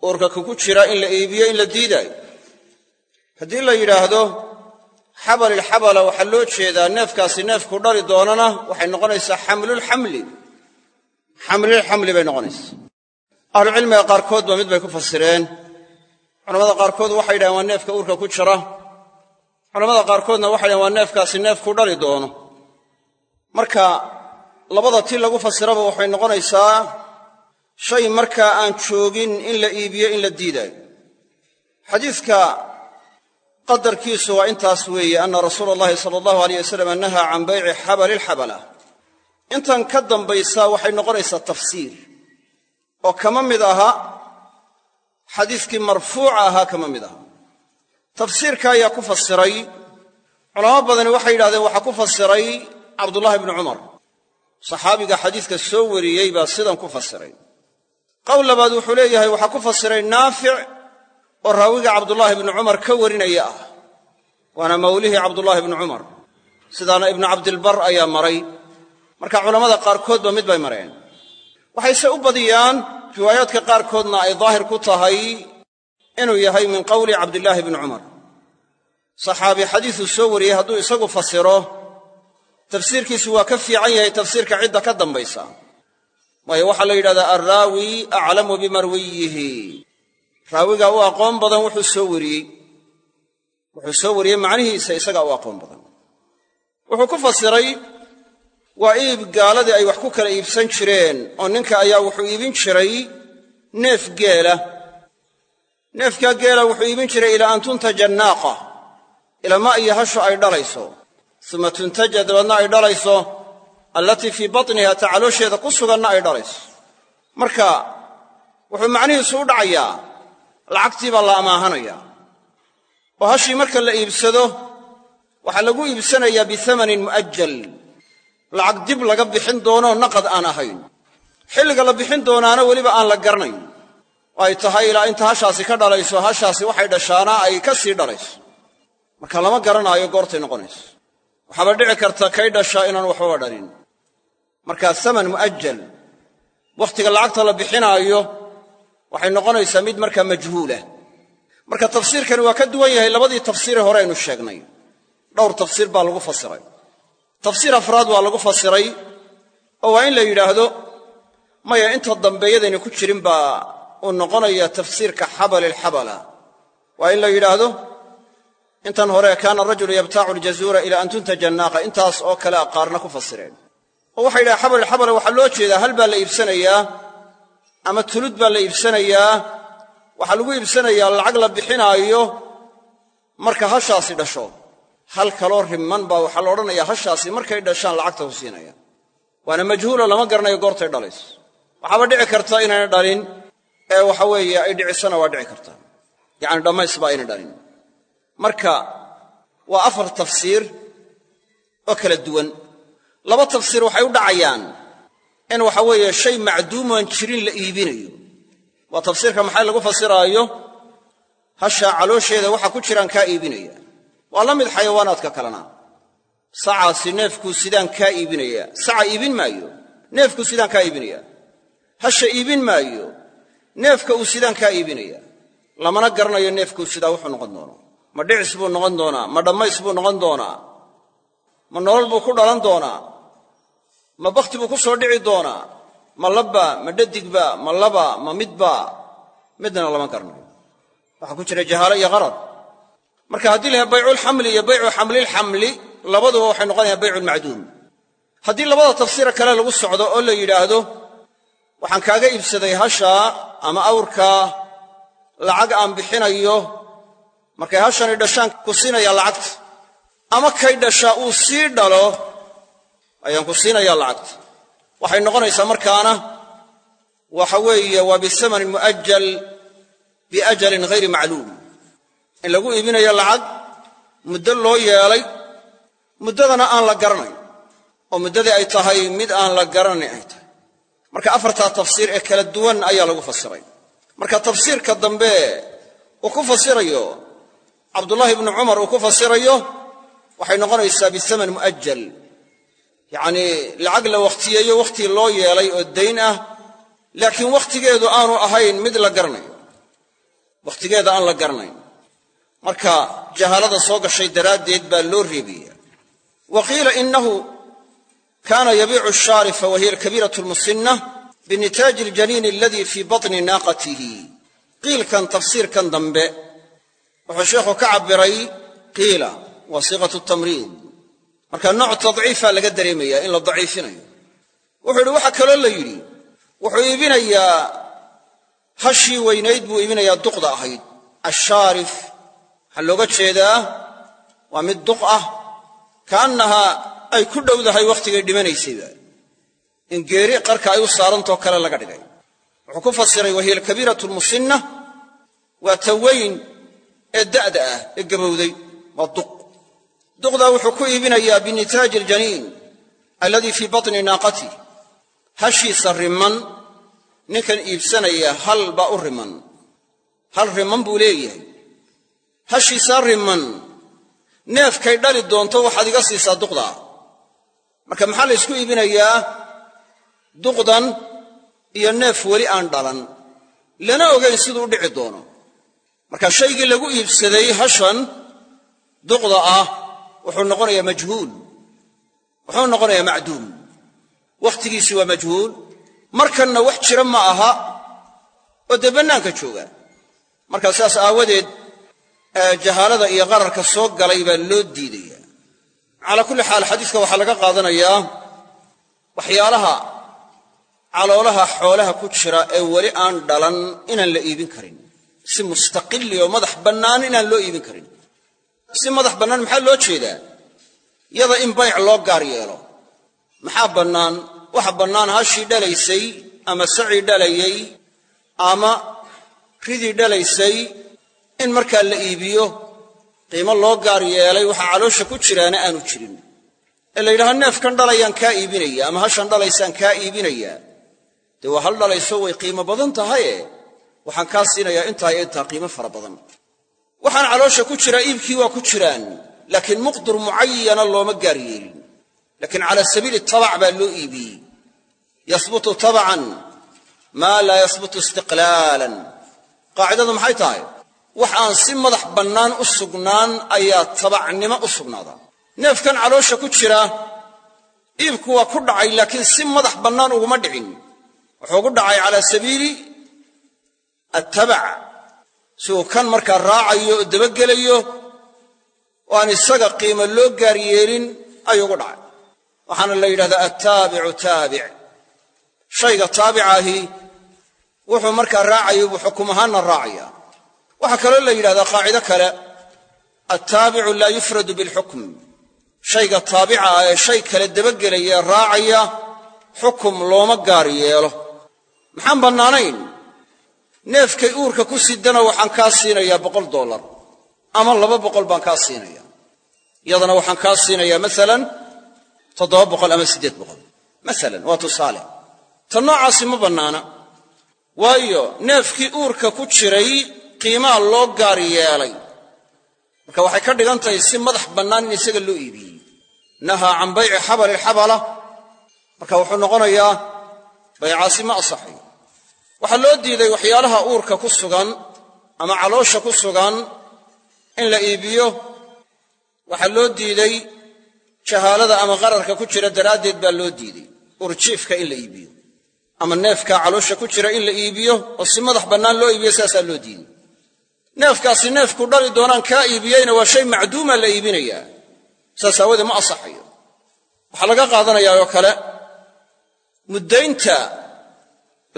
uurka kuku jira in la iibiyo in la diidaayo. Haddii la yidhaahdo xabalilxabala waxaa loo jeedaa neefkaasi neefku dhali doonana waxay noqonaysaa xamlulxamli xamlilxamli bay noqonaysaa. Ahlucilmiga qaarkoodba mid bay ku fasireen. Culamada qaarkood waxay yidhahdeen waa neefka uurka ku jira. Culamada qaarkoodna waxay yidhahen waa neefkaasi neefku dhali doono marka labada ti lagu fasiraba waxay noqonaysaa shay markaa aan joogin in la iibiyo in la diidaayo. Xadiidka qadarkiisu waa intaas weeye anna rasuula allahi sala allahu aleyh wasalam nahaa can bayci xabalilxabala intan ka dambaysa waxay noqonaysaa tafsiir. Oo kama mid aha xadiiskii marfuuca ahaa kama mid aha. Tafsiirka ayaa ku fasiray. Culamo badani waxay yidhahdeen waxaa ku fasiray cabdullaahi bnu cumar saxaabiga xadiiska soo wariyey baa sidan ku fasiray. Qowl labaad wuxuu leeyahay waxaa ku fasiray naafic oo raawiga cabdullaahi bnu cumar ka warinaya ah. Waana mawlihii cabdullaahi bnu cumar sidaana ibnu cabdilbar ayaa maray. Marka culammada qaarkoodba mid bay mareen. Waxayse u badiyaan riwaayaadka qaarkoodna ay daahir ku tahay inuu yahay min qowli cabdillaahi bni cumar saxaabi xadiisuu soo wariyey hadduu isagu fasiro tafsiirkiisu waa ka fiican yahay tafsiirka cidda ka dambaysa. Waayo waxaa la yidhahdaa alraawi aclamu bimarwiyihi. Raawiga u aqoon badan wuxuu soo wariyey. Wuxuu soo wariyey macnihiisa isagaa u aqoon badan. Wuxuu ku fasiray waa iib gaaladii ay wax ku kala iibsan jireen oo ninka ayaa wuxuu iibin jiray neef geela. Neefkaa geela wuxuu iibin jiray ilaa an tuntaja naaqa ilama iyo hashu ay dhalayso uma tuntaja dabeedna ay dhalayso allatii fii batniha ta caloosheeda ku suganna ay dhalayso. Marka wuxuu macnihiisu u dhacayaa lacagtii baa la amaahanaya oo hashii marka la iibsado waxaa lagu iibsanayaa biamanin mu'ajal lacag dib laga bixin doonoo naqad aan ahayn. Xilliga la bixin doonaana weliba aan la garanayn. Oo ay tahay ilaa inta hashaasi ka dhalayso hashaasi waxay dhashaana ay ka sii dhalayso. Marka lama garanaayo goortay noqonayso waxaaba dhici karta kay dhashaa inaan waxbaba dhalin marka saman mu'ajal wakhtiga lacagta la bixinaayo waxay noqonaysaa mid markaa majhuulah marka tafsiirkani waa ka duwan yahay labadii tafsiire hore aynu sheegnay. Dhowr tafsiir baa lagu fasiray. Tafsiir afraad waa lagu fasiray oo waa in la yidhaahdo maya inta dambeeyadayna ku jirin baa uu noqonaya tafsiirka xabalilxabala waa in la yidhaahdo intan hore kaana arajulu yabtaacu aljazuura ila an tuntaja naaqa intaas oo kale a qaarna ku fasireen. Oo waxay yidhaha xabalilxabala waxaa loo jeedaa. Hal baa la iibsanayaa ama tulud baa la iibsanayaa waxaa lagu iibsanayaa lacag la bixinaayo marka hashaasi dhasho. Hal kaloo rimman baa waxaa la odhanayaa hashaasi markay dhashaan lacagta ku siinaya. Waana majhuulo lama garanayo goortay dhalayso waxaaba dhici karta inayna dhalin. Ee waxa weeye ay dhicisana waa dhici kartaa yacani dhammaysba ayna dhalin marka waa afar tafsiir oo kala duwan. Laba tafsiir waxay u dhacayaan in waxa weeye shay macduumaan jirin la iibinayo. Waa tafsiirka maxay lagu fasiraayo? Hashaa caloosheeda waxa ku jiraan kaa iibinaya. Waa la mid xayawaanaadka kalena. Sacaasi neefkuu sidaan kaa iibinaya. Saca iibin maayo. Neefkuu sidaan kaa iibinaya. Hasha iibin maayo. Neefka uu sidaan kaa iibinaya. Lamana garanayo neefkuu sidaa wuxuu noqon doono ma dhicis buu noqon doonaa. Ma dhammays buu noqon doonaa. Ma nolol buu ku dhalan doonaa. Ma bakhti buu ku soo dhici doonaa. Ma labba ma dhadigba ma laba ma midba midna lama garanayo waxaa ku jira jahaalo iyo qarad marka haddii la yahay bayculxamli iyo baycu xamlilxamli labaduba waxay noqonayaan bayculmacduum haddii labada tafsiira kale lagu socdo oo la yidhaahdo waxaan kaaga iibsaday hashaa ama awrkaa lacag aan bixinayo markay hashani dhashaan ku siinaya lacagta ama kay dhashaa uu sii dhalo ayaan ku siinayaa lacagta waxay noqonaysaa markaana waxa weeye waa bisamanin mu'ajal biajalin ghayri macluum. In lagu iibinayo lacag muddo loo yeelay muddadana aan la garanayn. Oo muddadii ay tahay mid aan la garanayn ay tahay. Marka afartaa tafsiir ee kala duwan ayaa lagu fasiray. Marka tafsiirka dambe uu ku fasirayo cabdullaahi ibnu cumar uu ku fasirayo waxay noqonaysaa bisaman mu'ajal yacnii lacag la wakhtiyeeyo wakhtii loo yeelay oo dayn ah laakiin wakhtigeedu aanu ahayn mid la garanayo. Wakhtigeeda aan la garanayn. Marka jahaalada soo gashay daraaddeed baa loo reebaya wa qiila inahu kaana yabiicu shaarifa wa hiya alkabiiratu almusinna binitaaji aljaniini aladii fii batni naaqatihi. Qiilkan tafsiirkan dambe wuxuu sheekhu ka cabbiray qiila waa siiqatu tamriid. Marka nooc tadciifaa laga dareemaya in la daciifinayo. Wuxuu yidhi waxaa kaloo la yidhi wuxuu iibinayaa hashii weynayd buu iibinayaa duqda ahayd. Ashaarif waxaa looga jeedaa waa mid duq ah. Kaannahaa ay ku dhowdahay wakhtigay dhimanaysayba in geeri qarka ay u saarantoo kale laga dhigay. Wuxuu ku fasiray wahiya alkabiiratu almusinna waa ta weyn ee da'da ah ee gabowday waa duq. Duqdaa wuxuu ku iibinayaa binitaaji aljaniin alladii fii batni naaqatih hashiisa riman ninkan iibsanaya hal baa u riman. Hal riman buu leeyahay. Hashiisaa riman neefkay dhali doonto waxaad iga siisaa duqdaa. Marka maxaa la ysku iibinayaa? Duqdan iyo neef weli aan dhalan. Lana ogayn siduu u dhici doono marka shaygii lagu iibsaday hashan duqda ah wuxuu noqonayaa majhuul. Wuxuu noqonayaa macduum. Wakhtigiisii waa majhuul. Markanna wax jira ma aha oo dee bannaanka jooga. Markaa sidaas aawadeed jahaalada iyo qararka soo galay baa loo diidaya calaa kulli xaal xadiiska waxaa laga qaadanayaa waxyaalaha caloolaha xoolaha ku jira ee weli aan dhalan inaan la iibin karin si mustaqili oo madax bannaan inaan loo iibin karin. Si madax bannaan maxaa loo jeedaa? Yada in bayc loo gaar yeelo. Maxaa bannaan? Waxa bannaan hashii dhalaysay ama sacii dhalayay ama ridii dhalaysay in markaa la iibiyo qiimo loo gaar yeelay waxa caloosha ku jiraana aanu jirin. Ee la yidhaha neefkan dhalayaan kaa iibinaya ama hashan dhalaysaan kaa iibinayaa dee waa hal dhalayso way qiimo badan tahaye waxaan kaa siinayaa intaa iyo intaa qiimo fara badan. Waxaan caloosha ku jiraa iibkii waa ku jiraan. Laakiin muqdur mucayana looma gaar yeelin. Laakiin cala sabiili tabac baa loo iibiyey. Yasbutu tabacan maa laa yasbutu istiqlaalan. Qaacidadu maxay tahay? Wax aan si madax bannaan u sugnaan ayaa tabacnimo u sugnaadaa neefkan caloosha ku jira iibku waa ku dhacay laakiin si madax bannaan uguma dhicin. Wuxuu gu dhacay calaa sabiili attabac si uu kan markaa raacayo oo dabagelayo oo aan isaga qiimo loo gaar yeelin ayuu gu dhacay. Waxaana la yidhahdaa attaabicu taabic. Shayga taabicaahi wuxuu markaa raacayo buu xukum ahaanna raacaya waxaa kaloo la yidhahdaa qaacido kale attaabicu laa yufradu bilxukm. Shayga taabica ah ee shay kale dabagelaya raacaya xukum looma gaar yeelo. Maxaan bannaanayn neefkay uurka ku sidana waxaan kaa siinayaa boqol dollar. Ama laba boqol baan kaa siinaya yadana waxaan kaa siinayaa maalan toddoba boqol ama siddeed boqol. Maalan waa tusaale. Ta noocaasi ma bannaana. Waayo neefkii uurka ku jiray qiimaa loo gaar yeelay. Marka waxay ka dhigan tahay si madax bannaan in isaga loo iibiyey nahaa can bayci xabali xabala. Marka wuxuu noqonayaa baycaasi ma asaxayo waxaa loo diiday waxyaalaha uurka ku sugan ama caloosha ku sugan in la iibiyo. Waxaa loo diiday jahaalada ama qararka ku jira daraaddeed baa loo diiday. Urjiifka in la iibiyo ama neefkaa caloosha ku jira in la iibiyo oo si madax bannaan loo iibiyo saasaa loo diiday. Neefkaasi neefku dhali doonaan kaa iibiyeyna waa shay macduuma la iibinayaa saas aawadee ma asaxayo waxaa laga qaadanayaa oo kale muddaynta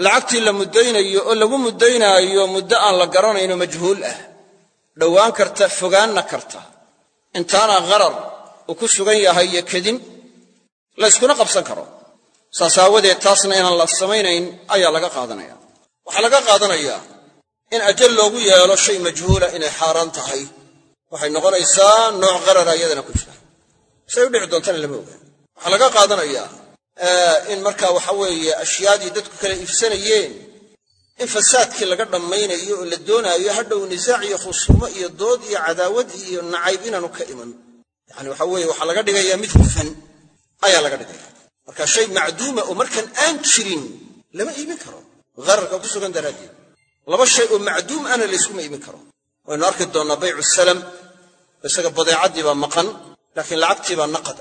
lacagtii la muddaynayo oo lagu muddaynaayo muddo aan la garanayno majhuul ah. Dhowaan karta fogaanna karta. Intaana gharar uu ku sugan yahay iyo kedin layskuna qabsan karo. Saas aawadeed taasna inaan la samaynayn ayaa laga qaadanaya. Waxaa laga qaadanayaa in ajal loogu yeelo shay majhuula inay xaaraan tahay. Waxay noqonaysaa nooc qarara iyadana ku jira. Say u dhici doontana lama ogaan. Waxaa laga qaadanayaa in markaa waxa weeye ashyaadii dadku kala iibsanayeen in fasaadkii laga dhammaynayo oo la doonaayo hadhow nisaac iyo khusuumo iyo dood iyo cadaawad iyo nacayb inaanu ka iman. Yacani waxa weeye waxaa laga dhigayaa mid hufan ayaa laga dhigaya. Marka shay macduuma oo markan aan jirin lama iibin karo. Qararka ku sugan daraaddeed. Laba shay oo macduum ana layskuma iibin karo. Waynu arki doonnaa baycu salam isaga badeecaddii baa maqan laakiin lacagtii baa naqad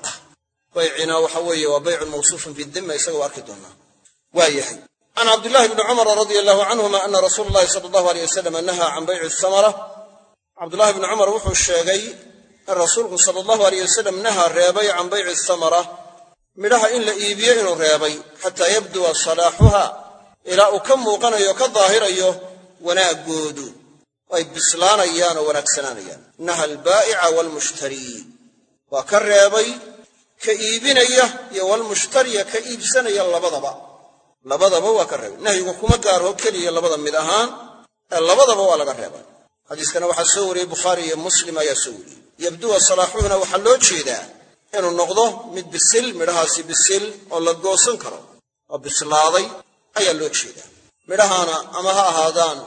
baycina waxa weeye waa baycun mawsuufun bidima isaga waa arki doonnaa waa yahay. Can cabdillahi bni cumara radia allahu canhuma ana rasuula allahi sala allahu aleyh wasalam nahaa can bayci samara. Cabdullahi bni cumar wuxuu sheegay in rasuulku sala allahu aleyh wasalam nahaa reebay can bayci samara. Midhaha in la iibiyo inuu reebay xataa yabduwa salaaxuha ilaa uu ka muuqanayo ka daahirayo wanaaggoodu. Ay bislaanayaan oo wanaagsanaanayaan. Naha albaa'ica waalmushtarii waa ka reebay ka iibinaya iyo walmushtariya ka iibsanaya labadaba. Labadaba waa ka reebay. Nahyigu kuma gaarho keliya labada mid ahaan. Labadaba waa laga reebay. Xadiiskana waxaa soo wariyey bukhaari iyo muslim ayaa soo wariyey. Yabduwa salaaxuhuna waxaa loo jeedaa inuu noqdo mid bisil midhahaasi bisil oo la goosan karo oo bislaaday ayaa loo jeedaa. Midhahaana ama ha ahaadaan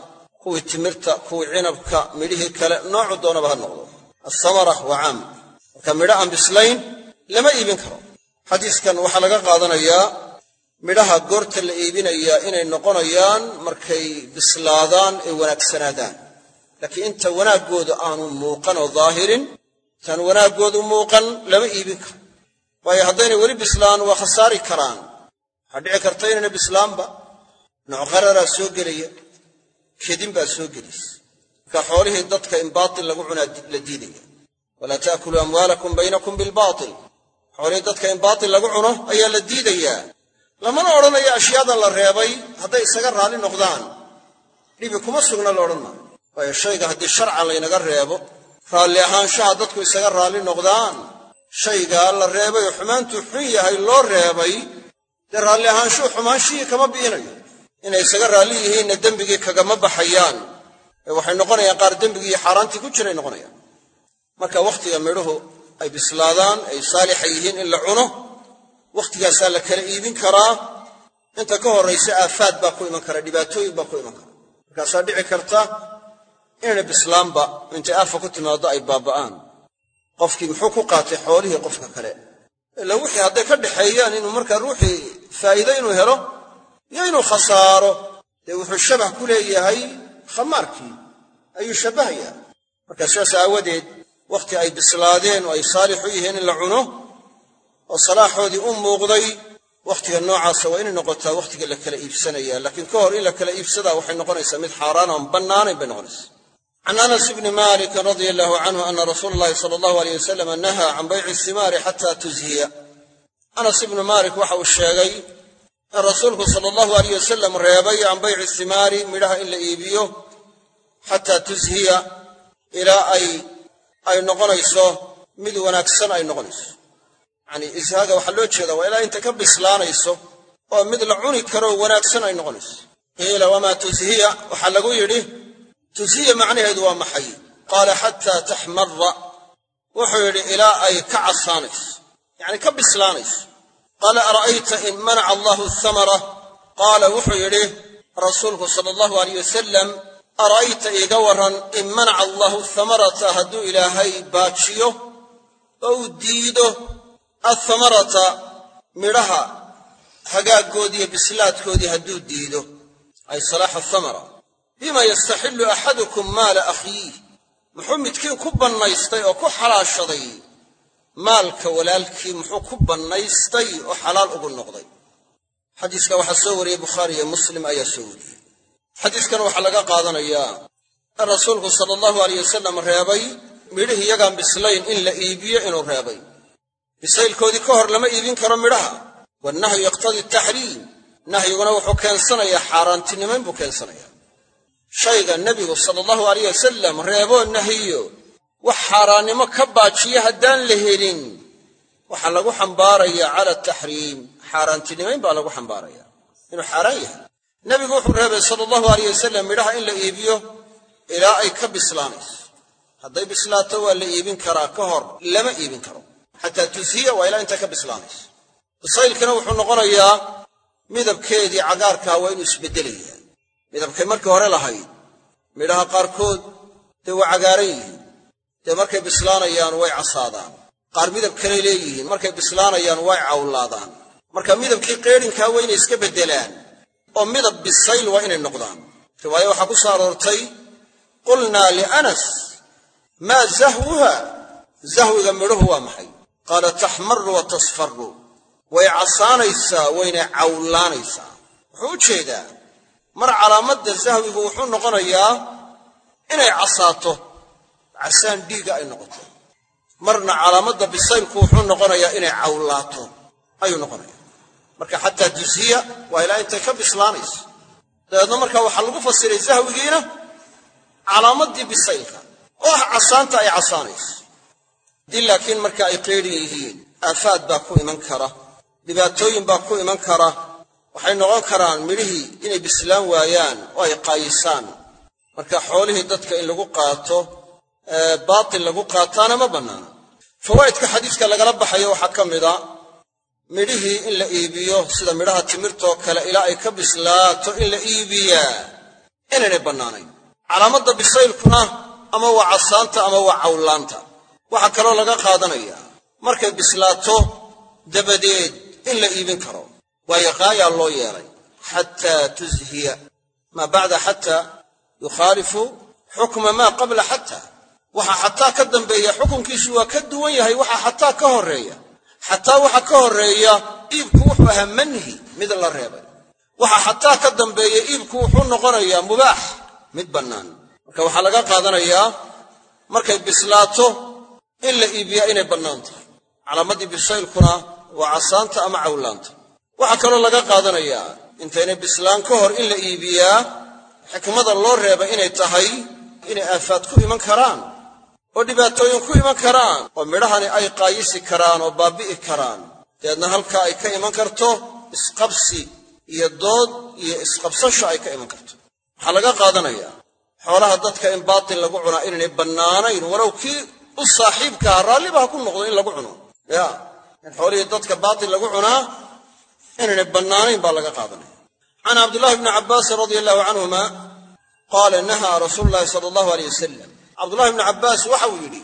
kuwii timirta kuwii cinabka midhihii kale noocu doonaba ha noqdo. Asamara waa caam. Marka midho aan bislayn lama iibin karo. Xadiiskan waxaa laga qaadanayaa midhaha goorta la iibinayaa inay noqonayaan markay bislaadaan ee wanaagsanaadaan. Laakiin inta wanaaggooda aanu muuqan oo daahirin intaan wanaaggoodu muuqan lama iibin karo. Waayo haddaynay weli bislaan waa khasaari karaan. Waxaa dhici karta inayna bislaanba nooc qararaa soo gelaya kedin baa soo gelaysa marka xoolihii dadka in baatil lagu cunaa la diidaya. Walaa ta'kuluu amwaalakum baynakum bilbaatil xoolihii dadka in baatil lagu cuno ayaa la diidayaa. Lamana odhanayo ashyaadan la reebay hadday isaga raalli noqdaan. Dhibi kuma sugna la odhan maayo waayo shayga haddii sharcan laynaga reebo raalli ahaanshaha dadku isaga raalli noqdaan. Shaygaa la reebay oo xumaantuu xun yahay loo reebay dee raalli ahaanshuhu xumaanshihii kama bi'inayo. Inay isaga raalli yihiinna dembigii kagama baxayaan. Ee waxay noqonayaan qaar dembigii iyo xaaraantii ku jiray noqonayaan. Marka wakhtiga midhuhu ay bislaadaan ay saalixa yihiin in la cuno wakhtigaasaa la kala iibin karaa. Inta ka horraysa aafaad baa ku iman kara dhibaatooyin baa ku iman kara. Markaasaa dhici karta inayna bislaanba intay aafa ku timaaddo ay baaba'aan. Qofkii muxuu ku qaatay xoolihii qofka kale. Ila wixii hadday ka dhaxeeyaan inuu markaa ruuxii faa'iido inuu helo iyo inuu khasaaro dee wuxuu shabah ku leeyahay khamaarkii ayuu shabbahayaa marka sidaas aawadeed wakhti ay bislaadeen oo ay saalix u yihiin in la cuno oo salaaxoodii u muuqday wakhtiga noocaasa waa inay noqotaa wakhtiga la kala iibsanaya laakiin ka hor in la kala iibsadaa waxay noqonaysaa mid xaaraan oon bannaanayn bay noqonaysaa. Can anas bni malikin radia allahu canhu ana rasuula allahi sala allahu aleyh wasalam nahaa can bayci simaari xata tuzhiya. Anas ibnu malik waxa uu sheegay in rasuulku sala allahu aleyh wasalam reebay can bayci simaari midhaha in la iibiyo xataa tushiya ilaa ay ay noqonayso mid wanaagsan ay noqonayso. Yacanii ishaaga waxaa loo jeedaa waa ilaa inta ka bislaanayso oo mid la cuni karoo wanaagsan ay noqonayso. Qiila wamaa tushiya waxaa lagu yidhi tushiya macnaheedu waa maxay? Qaala xataa taxmara wuxuu yidhi ilaa ay ka casaanayso. Yacni ka bislaanayso. Qaala ara'ayta in manaca allahu thamara? Qaala wuxuu yidhi rasuulku sala allahu aleyh wasalam ara'ayta iiga warran in manaca allahu thamarata hadduu ilaahay baajiyo oo uu diido athamarata midhaha hagaaggoodiiyo bislaadkoodii hadduu diido. Ay salaaxa thamara. Bima yastaxillu axadukum maala akhiih. Muxuu midkiin ku bannaystay oo ku xalaashaday maalka walaalkii muxuu ku bannaystay oo xalaal ugu noqday? Xadiiska waxaa soo wariyey bukhaari iyo muslim ayaa soo wariyey xadiiskan waxaa laga qaadanayaa in rasuulku sala allahu aleyh wasalam reebay midhihii iyagaan bislayn in la iibiyo inuu reebay. Bisaylkoodii ka hor lama iibin karo midhaha. Wannahyu yaqtadii taxriim nahyiguna wuxuu keensanayaa xaaraantinimayn buu keensanayaa shayga nebigu sala allahu aleyh wasalam reeboo nahiyo wax xaaraannimo ka baajiya haddaan la helin. Waxaa lagu xambaarayaa cala taxriim xaaraantinimayn baa lagu xambaaraya. Inuu xaaraan yahay nebigu wuxuu reebay sala allahu aleyh wasalam midhaha in la iibiyo ilaa ay ka bislaanayso. Hadday bislaato waa la iibin karaa ka hor lama iibin karo. Xataa tusiya waa ilaa intay ka bislaanayso. Bisaylkina wuxuu noqonayaa midabkeedii cagaarkaa waa inuu isbeddelayaa. Midabkay markii hore lahayd midhaha qaarkood dee waa cagaaran yihiin. Dee markay bislaanayaan way casaadaan. Qaar midab kaley leeyihiin markay bislaanayaan way cawlaadaan. Marka midabkii qeedhinkaa inay iska beddelaan oo midab bisayl waa inay noqdaan. Riwaaye waxaa ku soo aroortay qulnaa lianas maa zahwuha zahwiga midhuhu waa maxay? Qaala taxmaru wa tasfaru way casaanaysaa wayna cawlaanaysaa. Wuxuu u jeedaa mar calaamadda sahwigu wuxuu noqonayaa inay casaato casaan dhiiga ay noqoto. Marna calaamadda bisaylku wuxuu noqonayaa inay cawlaato ayuu noqonaya marka xataa dusiya waa ilaa intay ka bislaanayso. Dabeedna marka waxaa lagu fasiray sahwigiina calaamaddii bisaylka oo ah casaanta ay casaanayso. Haddii laakiin marka ay qeydhin yihiin aafaad baa ku iman kara dhibaatooyin baa ku iman kara. Waxay noqon karaan midhihii inay bislaan waayaan oo ay qaayisaan. Marka xoolihii dadka in lagu qaato baatil lagu qaataana ma bannaana fawaa'idka xadiiska lagala baxayo waxaa ka mida midhihii in la iibiyo sida midhaha timirtoo kale ilaa ay ka bislaato in la iibiyaa. Inaynay bannaanayn. Calaamadda bisaylkuna ama waa casaanta ama waa cawlaanta. Waxaa kaloo laga qaadanayaa markay bislaato dabadeed in la iibin karo. Waayo qaayaa loo yeelay. Xataa tuzhiya. Maa bacda xataa yukhaalifu xukma maa qabla xataa. Waxa xataa ka dambeeya xukunkiisu waa ka duwan yahay waxa xataa ka horreeya xataa waxa ka horreeya iibku wuxuu ahaa manhi mid la reebay. Waxa xataa ka dambeeya iibku wuxuu noqonayaa mubaax mid bannaan. Marka waxaa laga qaadanayaa markay bislaato in la iibiyaa inay bannaan tahay. Calaamaddii bisaylkuna waa casaanta ama cawlaanta. Waxaa kaloo laga qaadanayaa intaynay bislaan ka hor in la iibiyaa xikmada loo reeba inay tahay inay aafaad ku iman karaan oo dhibaatooyin ku iman karaan oo midhahani ay qaayisi karaan oo baabbi'i karaan. Dabeedna halkaa ay ka iman karto isqabsi iyo dood iyo isqabsasho ay ka iman karto. Waxaa laga qaadanayaa xoolaha dadka in baatil lagu cunaa inaynay bannaanayn walow kii u saaxiibkaha raalliba ha ku noqdo in lagu cuno. Ya in xoolihii dadka baatil lagu cunaa inaynay bannaanayn baa laga qaadanaya. Can cabdullahi bni cabbaasin radia allahu canhuma qaala nahaa rasuulu llahi sala allahu aleyh wasalam cabdullahi bni cabbaas waxauu yidhi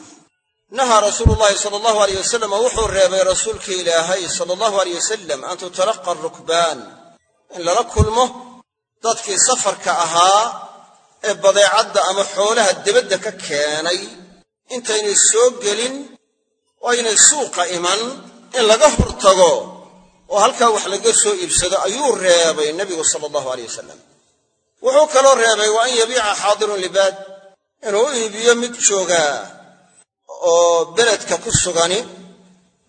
nahaa rasuulu llahi sala allahu aleyh wasalam wuxuu reebay rasuulkii ilaahay sala allahu aleyh wasalam an tutalaqa arukbaan in lala kulmo dadkii safarka ahaa ee badeecadda ama xoolaha debadda ka keenay. Intaynay soo gelin oo aynay suuqa iman in laga hortago oo halkaa wax laga soo iibsado ayuu reebay nebigu sala allahu aleyh wasalam wuxuu kaloo reebay wa an yabiica xaadirun libaad inuu u iibiyo mid joogaa oo beledka ku sugani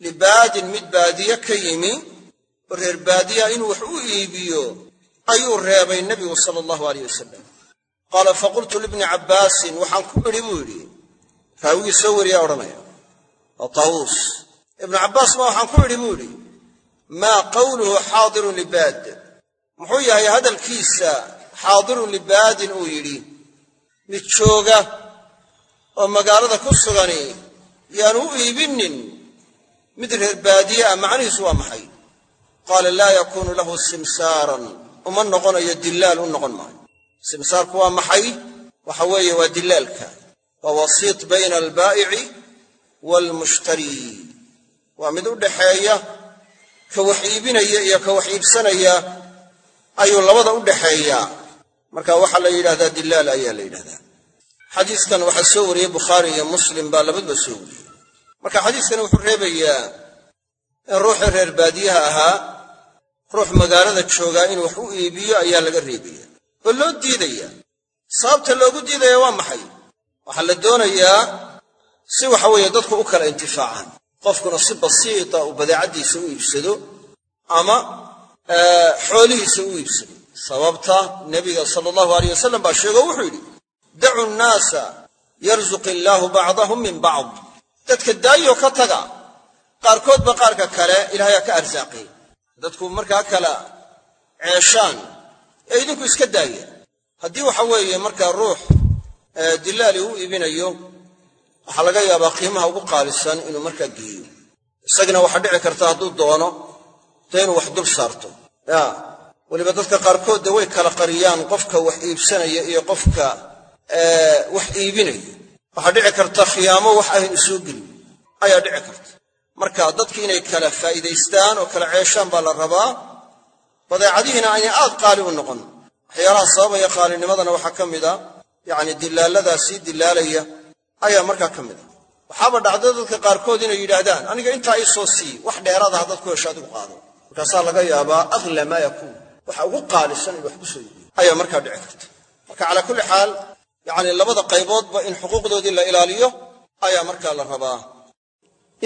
libaadin mid baadiye ka yimi oo reer baadiya inuu wax u iibiyo ayuu reebay nebigu sala allahu aleyh wasalam qaala faqultu libni cabbaasin waxaan ku idhi buu yidhi raawigii soo wariyaa odhanaya waa taawuus ibnu cabbaas ma waxaan ku idhi buu yidhi maa qawluhu xaadirun libaad. Muxuu yahay hadalkiisa xaadirun libaadin uu yidhi mid jooga oo magaalada ku sugani yaanu u iibinin mid reer baadiye ah macnihiisu waa maxay? Qaala laa yakuunu lahu simsaaran. Uma noqonayo dillaal u noqon maayo. Simsaarku waa maxay? Waxa weeye waa dillaalka waa wasiit bayna albaa'ici waalmushtari waa mid u dhaxeeya ka wax iibinaya iyo ka wax iibsanaya ayuu labada u dhaxeeyaa marka waxaa la yidhahdaa dilaal ayaa la yidhahdaa xadiiskan waxaa soo wariyey bukhaari iyo muslim baa labaduba soo wariyey. Marka xadiiskani wuxuu reebayaa in ruuxii reer baadiyaha ahaa ruux magaalada joogaa inuu wax u iibiyo ayaa laga reebaya oo loo diidaya sababta loogu diidaya waa maxay? Waxaa la doonayaa si waxa weeye dadku u kala intifaacaan. Qofkuna si basiita uu badeecaddiisa u iibsado ama xoolihiisa u iibsado sababta nebiga sala allahu aleyh wasalam baa sheego wuxuu yidhi dacu nnaasa yarzuq illaahu bacdahum min bacd. Dadka daayo ka taga qaarkoodba qaarka kale ilaahay ha ka arsaaqay dadku markaa kala ceeshaan ee idinku iska daaya haddii waxa weeye markaa ruux dilaali u iibinayo waxaa laga yaabaa qiimaha ugu qaalisan inuu markaa geeyo. Isagina waxaa dhici karta hadduu doono dee inuu wax dul saarto. Ya weliba dadka qaarkood dee way kala qariyaan qofka wax iibsanaya iyo qofka wax iibinaya. Waxaa dhici karta khiyaamo wax ahayn isoo gelin ayaa dhici karta. Marka dadki inay kala faa'iidaystaan oo kala ceeshaan baa la rabaa badeecadihiina aynay aad qaali u noqon. Waxyaalaha sababaya qaalinimadana waxaa ka mid a yacni dilaaladaa sii ayaa markaa ka mid a. Waxaaba dhacda dadka qaarkood inay yidhaahdaan aniga intaa ii soo sii wax dheeraada haddaad ku hesho adigu qaado. Markaasaa laga yaabaa akhla maa yakuun waxa ugu qaalisan in wax ku soo iibiyo ayaa markaa dhici karta. Marka calaa kulli xaal yacni labada qayboodba in xuquuqdoodii la ilaaliyo ayaa markaa la rabaa.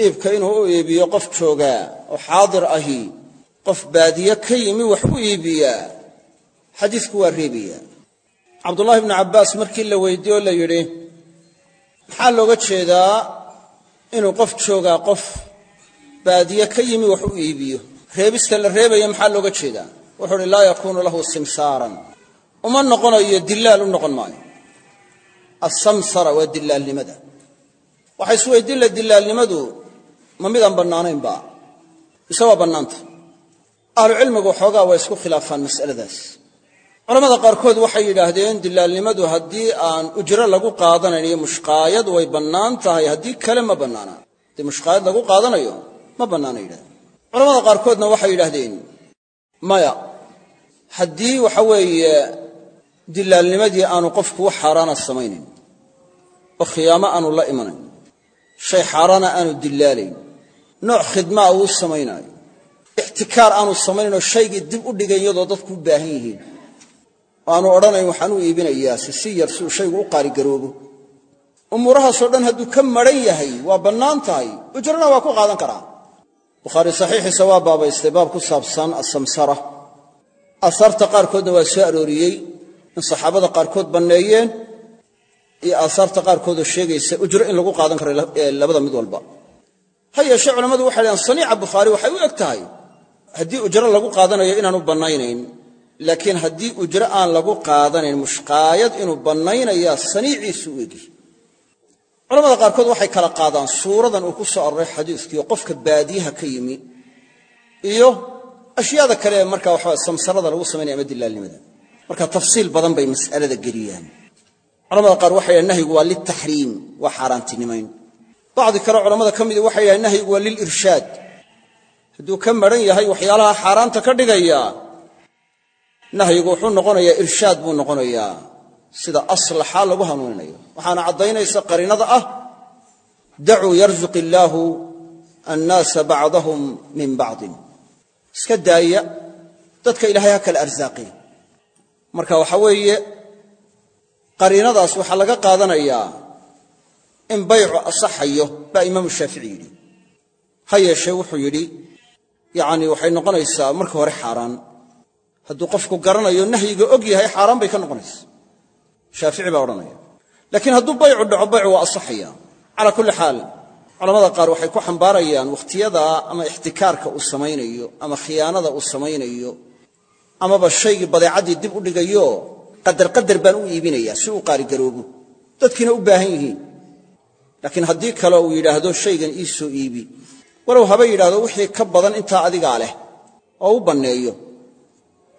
Iibka inuu u iibiyo qof joogaa oo xaadir ahi qof baadiye ka yimi wax u iibiyaa xadiisku waa reebaya cabdullaahi ibnu cabbaas markii la weydiiye la yidhi maxaa looga jeedaa inuu qof joogaa qof baadiye ka yimi wax u iibiyo? Reebista la reebaya maxaa looga jeedaa wuxuu uhi laa yakuunu lahu simsaaran. Uma noqonayo dilaal u noqon maayo. Asamsara waa dilaalnimada waxay isweydiin la dilaalnimadu ma midaan bannaanaynba mise waa bannaanta? Ahlucilmigu waxoogaa waa isku khilaafaan mas'aladaas. Culamada qaarkood waxay yidhaahdeen dilaalnimadu haddii aan ujro lagu qaadanayn iyo mushqaayad way bannaan tahay haddii kale ma bannaana. Haddii mushqaayad lagu qaadanayo ma bannaana yidhahdeen culamada qaarkoodna waxay yidhaahdeen maya haddii waxa weeye dilaalnimadii aanu qofku wax xaaraana samaynayn oo khiyaamo aanu la imanayn shay xaaraana aanu dilaalayn nooc khidmaa uu samaynaayo ixtikaar aanu samaynaynoo shaygii dib u dhigayn iyadoo dadku u baahan yihiin oo aanu odhanayn waxaan u iibinayaa si si yar si uu shaygu u qaaligaroobo umuurahaasoo dhan hadduu ka maran yahay waa bannaan tahay ujrana waa ku qaadan karaa. Bukhaari saxiixiisa waa baabaystay baab ku saabsan asamsara aahaarta qaarkoodna waa soo arooriyey in saxaabada qaarkood banneeyeen iyo aahaarta qaarkoodoo sheegaysa ujro in lagu qaadan karo labada mid walba. Ha yeeshee culammadu waxay dhahaan saniica bukhaari waxay u eg tahay haddii ujro lagu qaadanayo inaanu bannaynayn laakiin haddii ujro aan lagu qaadanayn mushqaayad inuu bannaynayaa saniiciisu u egi. Culamada qaarkood waxay kala qaadaan suuradan uu ku soo aroray xadiiskiio qofka baadiyaha ka yimi iyo ashyaada kale ee marka waxaa samsarada lagu samaynaya ama dilaalnimada marka tafsiil badan bay mas'alada geliyaan. Culamada qaar waxay dhahan nahyigu waa liltaxriim waa xaaraantinimayn. Bacdi kale culamada ka midi waxay dhahan nahyigu waa lilirshaad. Hadduu ka maran yahay waxyaalaha xaaraanta ka dhigaya nahyigu wuxuu noqonayaa irshaad buu noqonayaa. Sida aslaxa lagu hanuuninayo. Waxaana caddaynaysa qariinada ah dacuu yarzuq illaahu annaasa bacdahum min bacdin iska daaya dadka ilaahay ha kala arsaaqi marka waxa weeye qariinadaas waxaa laga qaadanayaa in baycu asaxayo baa imaamu shaafici yidhi. Ha yeeshee wuxuu yidhi yacni waxay noqonaysaa marka hore xaaraan. Hadduu qofku garanayo nahyiga og yahay xaaraan bay ka noqonaysa shaafici baa odhanaya. Laakiin hadduu baycu dhaco baycu waa asaxaya calaa kulli xaal culamada qaar waxay ku xambaarayaan wakhtiyada ama ixtikaarka uu samaynayo ama khiyaanada uu samaynayo amaba shaygii badeecaddii dib u dhigayo qadarqadar baan u iibinayaa si uu qaaligaroobo dadkiina u baahan yihiin. Laakiin haddii kale uu yidhaahdo shaygan ii soo iibi. Walow haba yidhaahdo wixii ka badan intaa adigaa leh oo u banneeyo.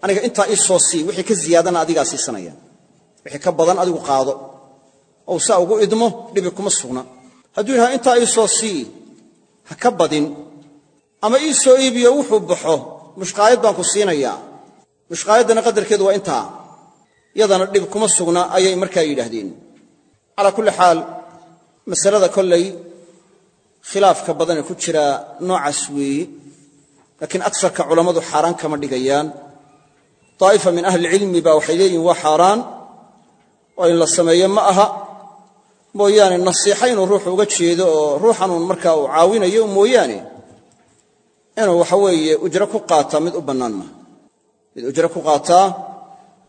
Aniga intaa ii soo sii wixii ka ziyaadana adigaa siisanaya. Wixii ka badan adigu qaado. Ou saa ugu idmo dhibi kuma sugna hadduu yidhahdo intaa ii soo sii ha ka badin. Ama ii soo iibiyo wuxuu baxo. Mushqaayad baan ku siinayaa. Mushqaayaddana qadarkeedu waa intaa. Yadana dhib kuma sugna ayay markaa yidhaahdeen. Calaa kulli xaal masalada kollay khilaafka badane ku jira noocaas weeye laakiin agsarka culammadu xaaraan kama dhigayaan. Daa'ifa min ahlilcilmi baa waxay leeyihiin waa xaaraan. Oo in la sameeyo ma aha mooyaane nasiixa inuu ruuxu uga jeedo oo ruuxanuun markaa uu caawinayo mooyaane inuu waxa weeye ujro ku qaataa mid u bannaan maaha mid ujro ku qaataa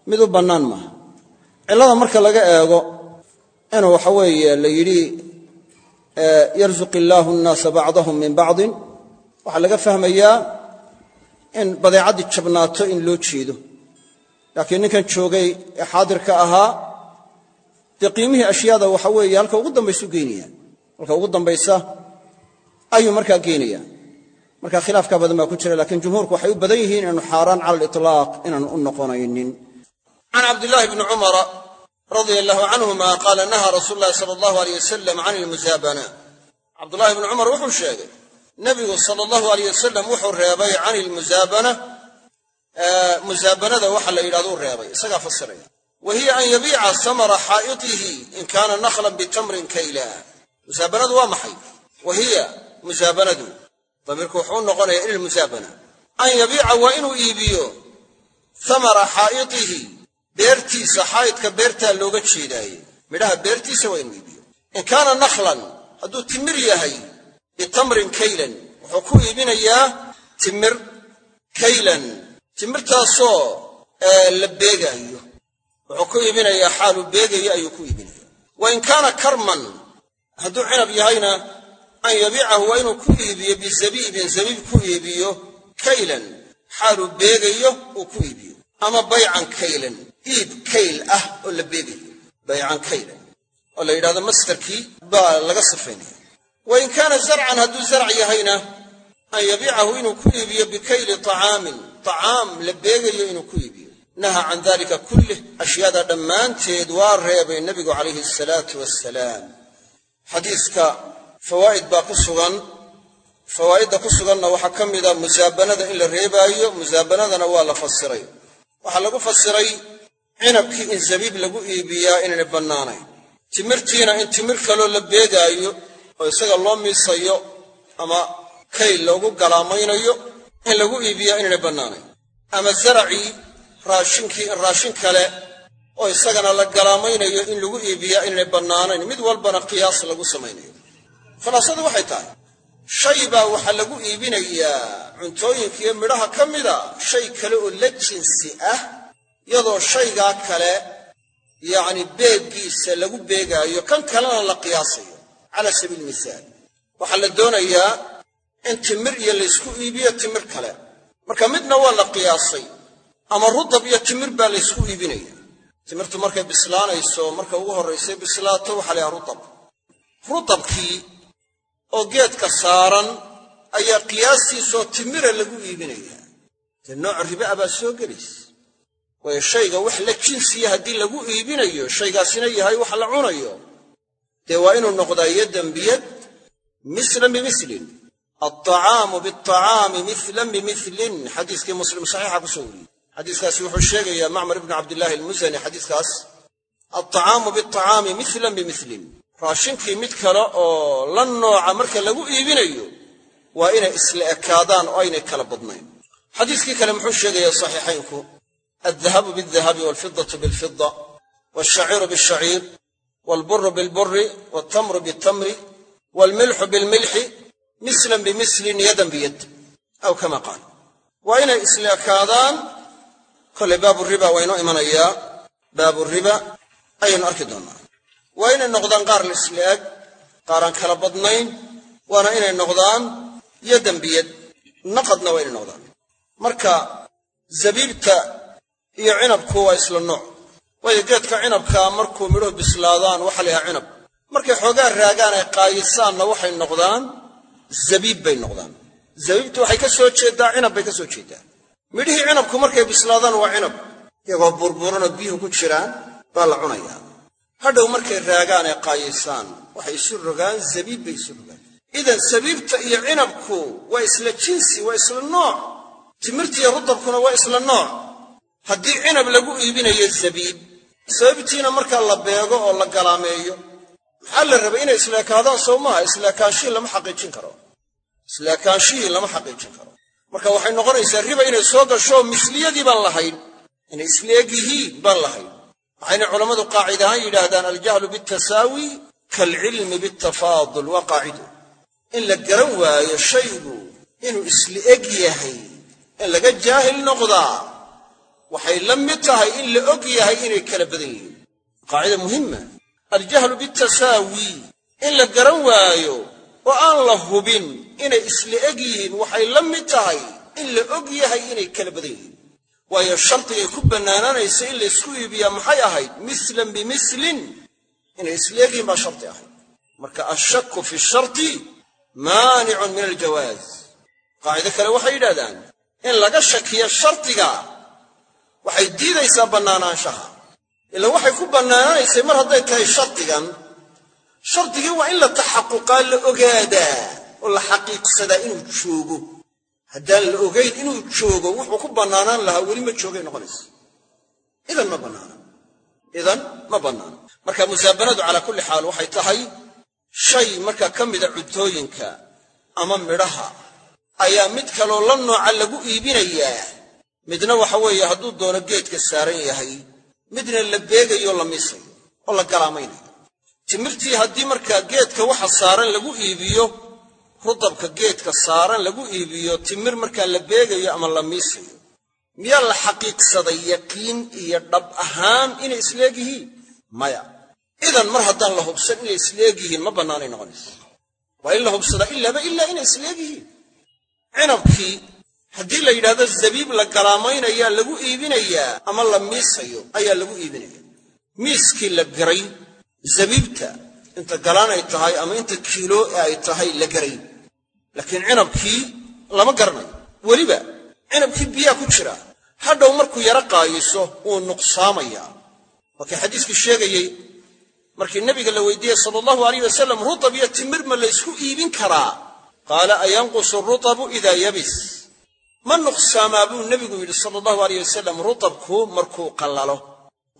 mid u bannaan maaha cillada marka laga eego inuu waxa weeye la yidhi yarzuq illaahu annaasa bacdahum min bacdin waxaa laga fahmayaa in badeecaddii jabnaato in loo jeedo. Laakiin ninkan joogay ee xaadirka ahaa dee qiimihii ashyaada waxa weeye halka ugu dambaysu geynaya halka ugu dambaysa ayuu markaa geynaya marka khilaafka badan baa ku jira lakiin jumhuurku waxay u badan yihiin inaanu xaaraan cala aliطlaaq inaanu u noqonaynin. Can cabdillaahi bni cumara radia allahu canhuma qaala nahaa rasuulu llahi sala allahu aleyh wasalam can ilmusaabana. Cabdullahi bni cumar wuxuu sheegay nebigu sala allahu aleyh wasalam wuxuu reebay can ilmusaabana. Musaabanada waxa la yidhahduu reebay isagaa fasiraya wa hiya an yabiica samara xaa'itihi in kaana nakhlan bitamrin kayla musaabanadu waa maxay wa hiya musaabanadu damiirku wuxuu u noqonaya ila lmusaabana an yabiica waa inuu iibiyo samara xaa'itihi beertiisa xaa'idka beertaa looga jeedaaye midhaha beertiisa waa inuu iibiyo in kaana nakhlan hadduu timir yahay bitamrin kaylan wuxuu ku iibinayaa timir kaylan timirtaasoo la beegaayo wuxuu ku iibinayaa xaaluu beegayo ayuu ku iibinaya wa in kaana karman hadduu cinab yahayna an yabiicahu waa inuu ku iibiyo bizabiibin zabiib ku iibiyo kaylan. Xaaluu beegayo uu ku iibiyo. Ama baycan kaylan iib kayl ah oo la beegayo. Baycan kaylan oo la yidhahdo mastarkii baa laga sifaynaya wa in kaana zarcan hadduu zarc yahayna an yabiicahu inuu ku iibiyo bikayli طacaamin طacaam la beegayo inuu ku iibiyo naha can dalika kullih ashyaada dhammaanteed waa reebay nebigu calayhi asalaatu wassalaam. Xadiiska fawaa'id baa ku sugan. Fawaa'idda ku suganna waxaa ka mida musaabanada in la reebaayo musaabanadana waa la fasiray. Waxaa lagu fasiray cinabkii in zabiib lagu iibiyaa inaynay bannaanayn. Timirtiina in timir kaloo la beegaayo oo isaga loo miisayo ama kayl loogu galaamaynayo in lagu iibiyaa inaynay bannaanayn. Ama zaracii raashinkii in raashin kale oo isagana la galaamaynayo in lagu iibiyaa inaynay bannaanayn. Mid walbana qiyaas lagu samaynayo. Khulaasadu waxay tahay shay baa waxaa lagu iibinayaa cuntooyinkiiyo midhaha ka mida shay kale oo la jinsi ah iyadoo shaygaa kale yacni beeggiisa lagu beegaayo kan kalena la qiyaasayo. Cala sabiili mihaal waxaa la doonayaa in timir iyo laysku iibiyo timir kale. Marka midna waa la qiyaasay ama rudab iyo timir baa laysku iibinaya. Timirtu markay bislaanayso marka ugu horraysay bislaato waxaa layaha rudab rudabkii oo geedka saaran ayaa qiyaastiisoo timira lagu iibinayaa dee nooc ribaa baa soo gelaysa waayo shayga wax la jinsiya haddii lagu iibinayo shaygaasina yahay wax la cunayo. Dee waa inuu noqdaa yaddan biyad mislan bimislin altacaamu bialtacaami mislan bimilin xadiiskii muslim saxiixa ku soo wariyey xadiiskaasi wuxuu sheegayaa macmar ibni cabdillahi almusani xadiiskaas alطacaamu biاlطacaami milan bimilin raashinkii mid kale oo la nooca marka lagu iibinayo waa inay isla ekaadaan oo aynay kala badnayn xadiiskii kale muxuu sheegayaa saxiixaynku aldahabu biاldahabi walfidatu biاlfida walshaciiru biاlshaciir walburu biاlburi waltamru biاltamri walmilxu biاlmilxi mislan bimislin yadan biyad aw kama qaal waa inay isla ekaadaan kolay baabu riba waa inoo imanayaa. Baabu riba ayaynu arki doonnaa waa inay noqdaan qaar la isla qaaraan kala badnayn waana inay noqdaan yadan biyad naqadna waa inay noqdaan. Marka zabiibta iyo cinabku waa isla nooc. Waayo geedka cinabkaa markuu midhuhu bislaadaan waxaa la cinab. Markay xoogaa raagaan ay qaayisaanna waxay noqdaan zabiib bay noqdaan. Zabiibtu waxay ka soo jeeddaa cinab bay ka soo jeeddaa midhihii cinabku markay bislaadaan waa cinab. Iyagoo burburanoo biyuhu ku jiraan baa la cunayaa hadhow markay raagaan ay qaayisaan waxay isu rogaan zabiib bay isu rogaan. Idan sabiibta iyo cinabku waa isla jinsi waa isla nooc. Timirtiiyo rudabkuna waa isla nooc. Haddii cinab lagu iibinayo zabiib sababtiina markaa la beego oo la galaameeyo maxaa la rabay inay isleekaadaan sow maaha? Isleekaanshihii lama xaqiijin karo. Isleekaanshihii lama xaqiijin karo marka waxay noqonaysaa riba inay soo gasho misliyadii baan lahayn inay isleeg yihiin baan lahayn. Waxayna culammadu qaacid ahaan yidhaahdaan aljahlu bitasaawi kaalcilmi bittafaadul waa qaacido in la garan waayo shaygu inuu isla eg yahay in laga jaahil noqdaa waxay la mid tahay in la og yahay inay kala badan yihiin. Qaacida muhima aljahlu bitasaawi in la garan waayo oo aan la hubin inay isla eg yihiin waxay la mid tahay in la og yahay inay kala badan yihiin. Waayo shardigay ku bannaanaanaysa in laysku iibiyaa maxay ahayd? Mislan bimislin inay isla eg yihiin baa shardi ahayd. Marka ashaku fi sharti maanicun min aljawaaz. Qaacido kale waxay yidhahdaan in laga shakiyo shardiga waxay diidaysaa bannaanaanshaha. Ila waxay ku bannaanaanaysay mar hadday tahay shardigan shardigii waa in la taxaquqaa la ogaadaa oo la xaqiiqsadaa inuu joogo. Haddaan la ogayn inuu joogo wuxuu ku bannaanaan lahaa weli ma joogay noqonaysa idan ma bannaana idan ma bannaana marka musaabanadu calaa kulli xaal waxay tahay shay markaa ka mida cuntooyinka ama midhaha ayaa mid kaloo la nooca lagu iibinayaa midna waxa weeye hadduu doono geedka saaran yahay midna la beegayo la miisayo oo la galaamaynayo timirtii haddii markaa geedka waxa saaran lagu iibiyo rudabka geedka saaran lagu iibiyo timir markaa la beegayo ama la miisayo miyaa la xaqiiqsaday yaqiin iyo dhab ahaan inay isleeg yihiin maya. Idan mar haddaan la hubsan inay isleeg yihiin ma bannaanay noqonaysa waa in la hubsadaa ilaaba ilaa inay isleeg yihiin cinabkii haddii la yidhahdo zabiib la galaamaynayaa lagu iibinayaa ama la miisayo ayaa lagu iibinaya. Miiskii la garay zabiibta inta galaan ay tahay ama inta kiilo ee ay tahay la garay. Laakiin cinabkii lama garanayo. Weliba cinabkii biyaa ku jira. Hadhow markuu yaro qaayiso wuu nuqsaamayaa. Waa kii xadiiskii sheegayey markii nebiga la weydiiyey sala allahu alayh wasalam rutab iyo timir ma laysku iibin karaa? Qaala ayanqusu rutabu idaa yabis. Ma nuqsaamaa? buu nebigu yidhi sala allahu alayh wasalam rutabku markuu qallalo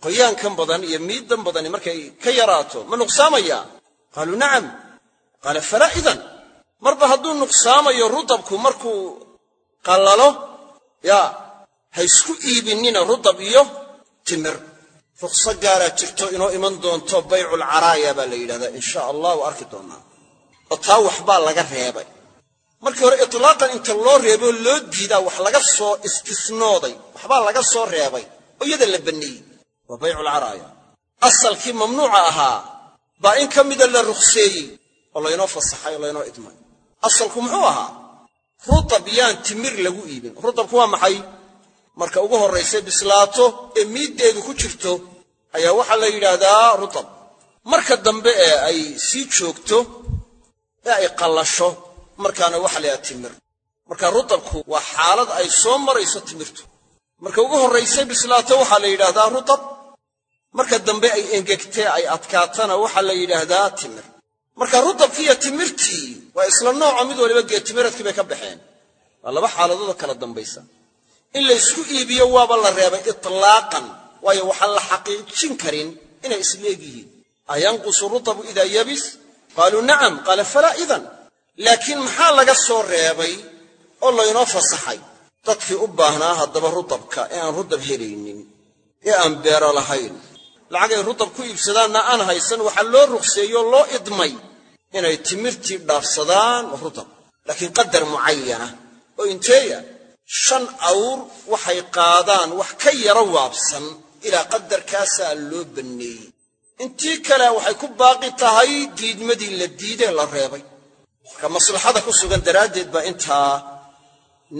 qoyaankan badan iyo miiddan badani markay ka yaraato ma nuqsaamayaa qaaluu nacam. Qaala falaa idan marba hadduu nuqsaamayo rutabku markuu qallalo yaa ha isku iibinina rutab iyo timir. Ruqso gaaraa jirto inoo iman doonto bayculcaraaya baa la yidhahdaa insha allah waa arki doonnaa oo taa waxbaa laga reebay. Markii hore itlaaqan inta loo reeboo loo diidaa wax laga soo istisnooday waxbaa laga soo reebay oo iyada la banneeyey waa bayculcaraaya asalkii mamnuuca ahaa baa in ka mida la ruqseeyey oo laynoo fasaxay oo laynoo idmay. Asalku muxuu ahaa? Rutab yaan timir lagu iibin. Rutabku waa maxay? Marka ugu horraysay bislaato ee miiddeedu ku jirto ayaa waxaa la yidhaahdaa rutab marka dambe ee ay sii joogto ee ay qallasho markaana waxa la yidhahdaa timir. Marka rutabku waa xaalad ay soo marayso timirtu. Marka ugu horraysay bislaato waxaa la yidhaahdaa rutab marka dambe ay engegtee ay adkaatana waxaa la yidhaahdaa timir. Marka rutabkii iyo timirtii waa isla nooco mid waliba geedtimiradkii bay ka baxeen. Waa laba xaaladoodoo kala dambaysa. In la ysku iibiyo waaba la reebay itlaaqan waayo waxaan la xaqiijin karin inay isleeg yihiin. Ayanqusu rutabu idaa yabis? Qaaluu nacam qaala falaa idan. Laakiin maxaa laga soo reebay oo laynoo fasaxay? Dadkii u baahnaa haddaba rutabka ee aan rutab helaynin ee aan beero lahayn lacagay rutab ku iibsadaanna aan haysan waxaa loo ruqseeyoo loo idmay inay timirtii dhaafsadaan rutab laakiin qadar mucayana oo inteeya shan awr waxay qaadaan wax ka yaro waabsan ilaa qadarkaasaa loo banneeyey. Intii kale waxay ku baaqi tahay diidmadii la diidee la reebay. Marka maslaxada ku sugan daraaddeed baa intaa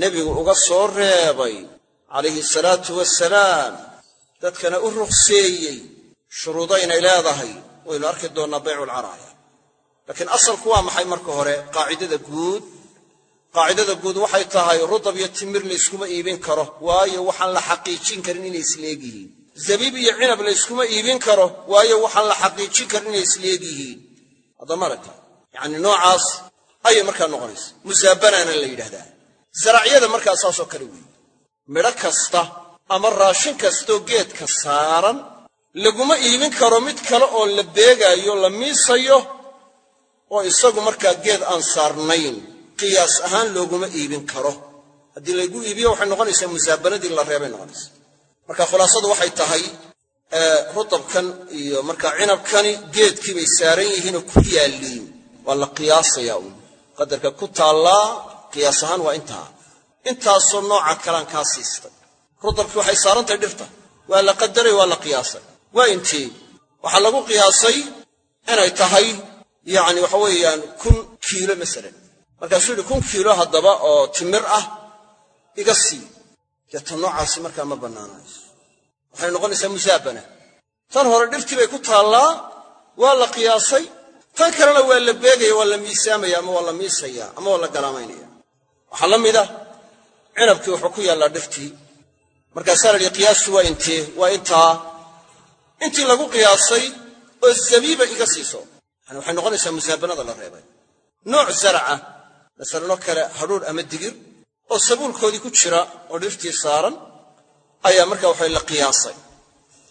nebigu uga soo reebay calayhi salaatu wasalaam dadkana u ruqseeyey shuruudaynay leedahay waynu arki doonnaa bayculcaraaya laakiin asalku waa maxay marka hore? Qaacidada guud. Qaacidada guud waxay tahay rutab iyo timir layskuma iibin karo waayo waxaan la xaqiijin karin inay isleeg yihiin. Zabiib iyo cinab layskuma iibin karo waayo waxaan la xaqiijin karin inay isleeg yihiin. Haddama aragta yacni noocaas ayay markaa noqonaysa. Musaabanaana la yidhahdaa zaracyada markaa saasoo kale weeye midho kasta ama raashin kastoo geedka saaran laguma iibin karo mid kale oo la beegaayo la miisayo oo isagu markaa geed aan saarnayn. Qiyaas ahaan looguma iibin karo. Haddii laygu iibiyo waxay noqonaysaa musaabanadii la reebay noqonaysa marka khulaasadu waxay tahay rutabkan iyo markaa cinabkani geedkii bay saaran yihiinoo ku yaalliin. Waa la qiyaasayaa uun. Qadarka ku taallaa qiyaas ahaan waa intaa. Intaasoo nooca kalaan kaa siistay. Rutabkii waxay saarantahay dhirta. Waa la qadaray waa la qiyaasay waa intee waxaa lagu qiyaasay inay tahay yacni waxa weeyaan kun kiilo masalan. Markaasuu yidhi kun kiilo haddaba oo timir ah iga sii. Deeta noocaasi markaa ma bannaanayso waxay noqonaysaa musaabana. Tan hore dhirtii bay ku taallaa waa la qiyaasay. Tan kalena waa la beegaya waa la miisaamaya ama waa la miisaya ama waa la galaamaynaya. Waxaa la mid ah cinabkii wuxuu ku yaallaa dhirtii. Markaasaa la yidhi qiyaastu waa intee waa intaa intii lagu qiyaasay oo zabiiba iga siiso yani waxay noqonaysaa musaabanada la reebay. Nooc zaraca masalano kale hadhuudh ama digir oo sabuulkoodii ku jira oo dhirtii saaran ayaa markaa waxa la qiyaasay.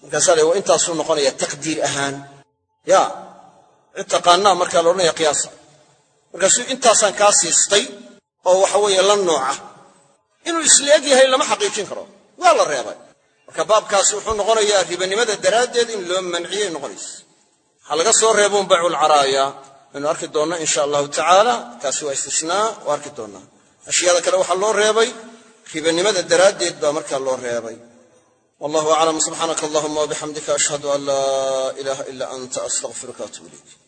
Markaasaa intaasuu noqonaya taqdiir ahaan. Ya cid taqaanaa markaa la odhanaya qiyaasa. Markaasuu intaasaan kaa siistay oo waxa weeye la nooca. Inuu isleeg yahay lama xaqiijin karo. Waa la reebay marka baabkaasi wuxuu noqonayaa ribanimada daraaddeed in loo manciyey noqonaysa waxaa laga soo reebuun bayculcaraaya aynu arki doonnaa insha allahu tacaala kaasi waa istisnaa waa arki doonnaa ashyaada kale waxaa loo reebay ribanimada daraaddeed baa markaa loo reebay. Wallahu aclam subxaanaka allahuma wabixamdika ashhadu an laa ilaaha ila anta astaqfiruka atub ilayk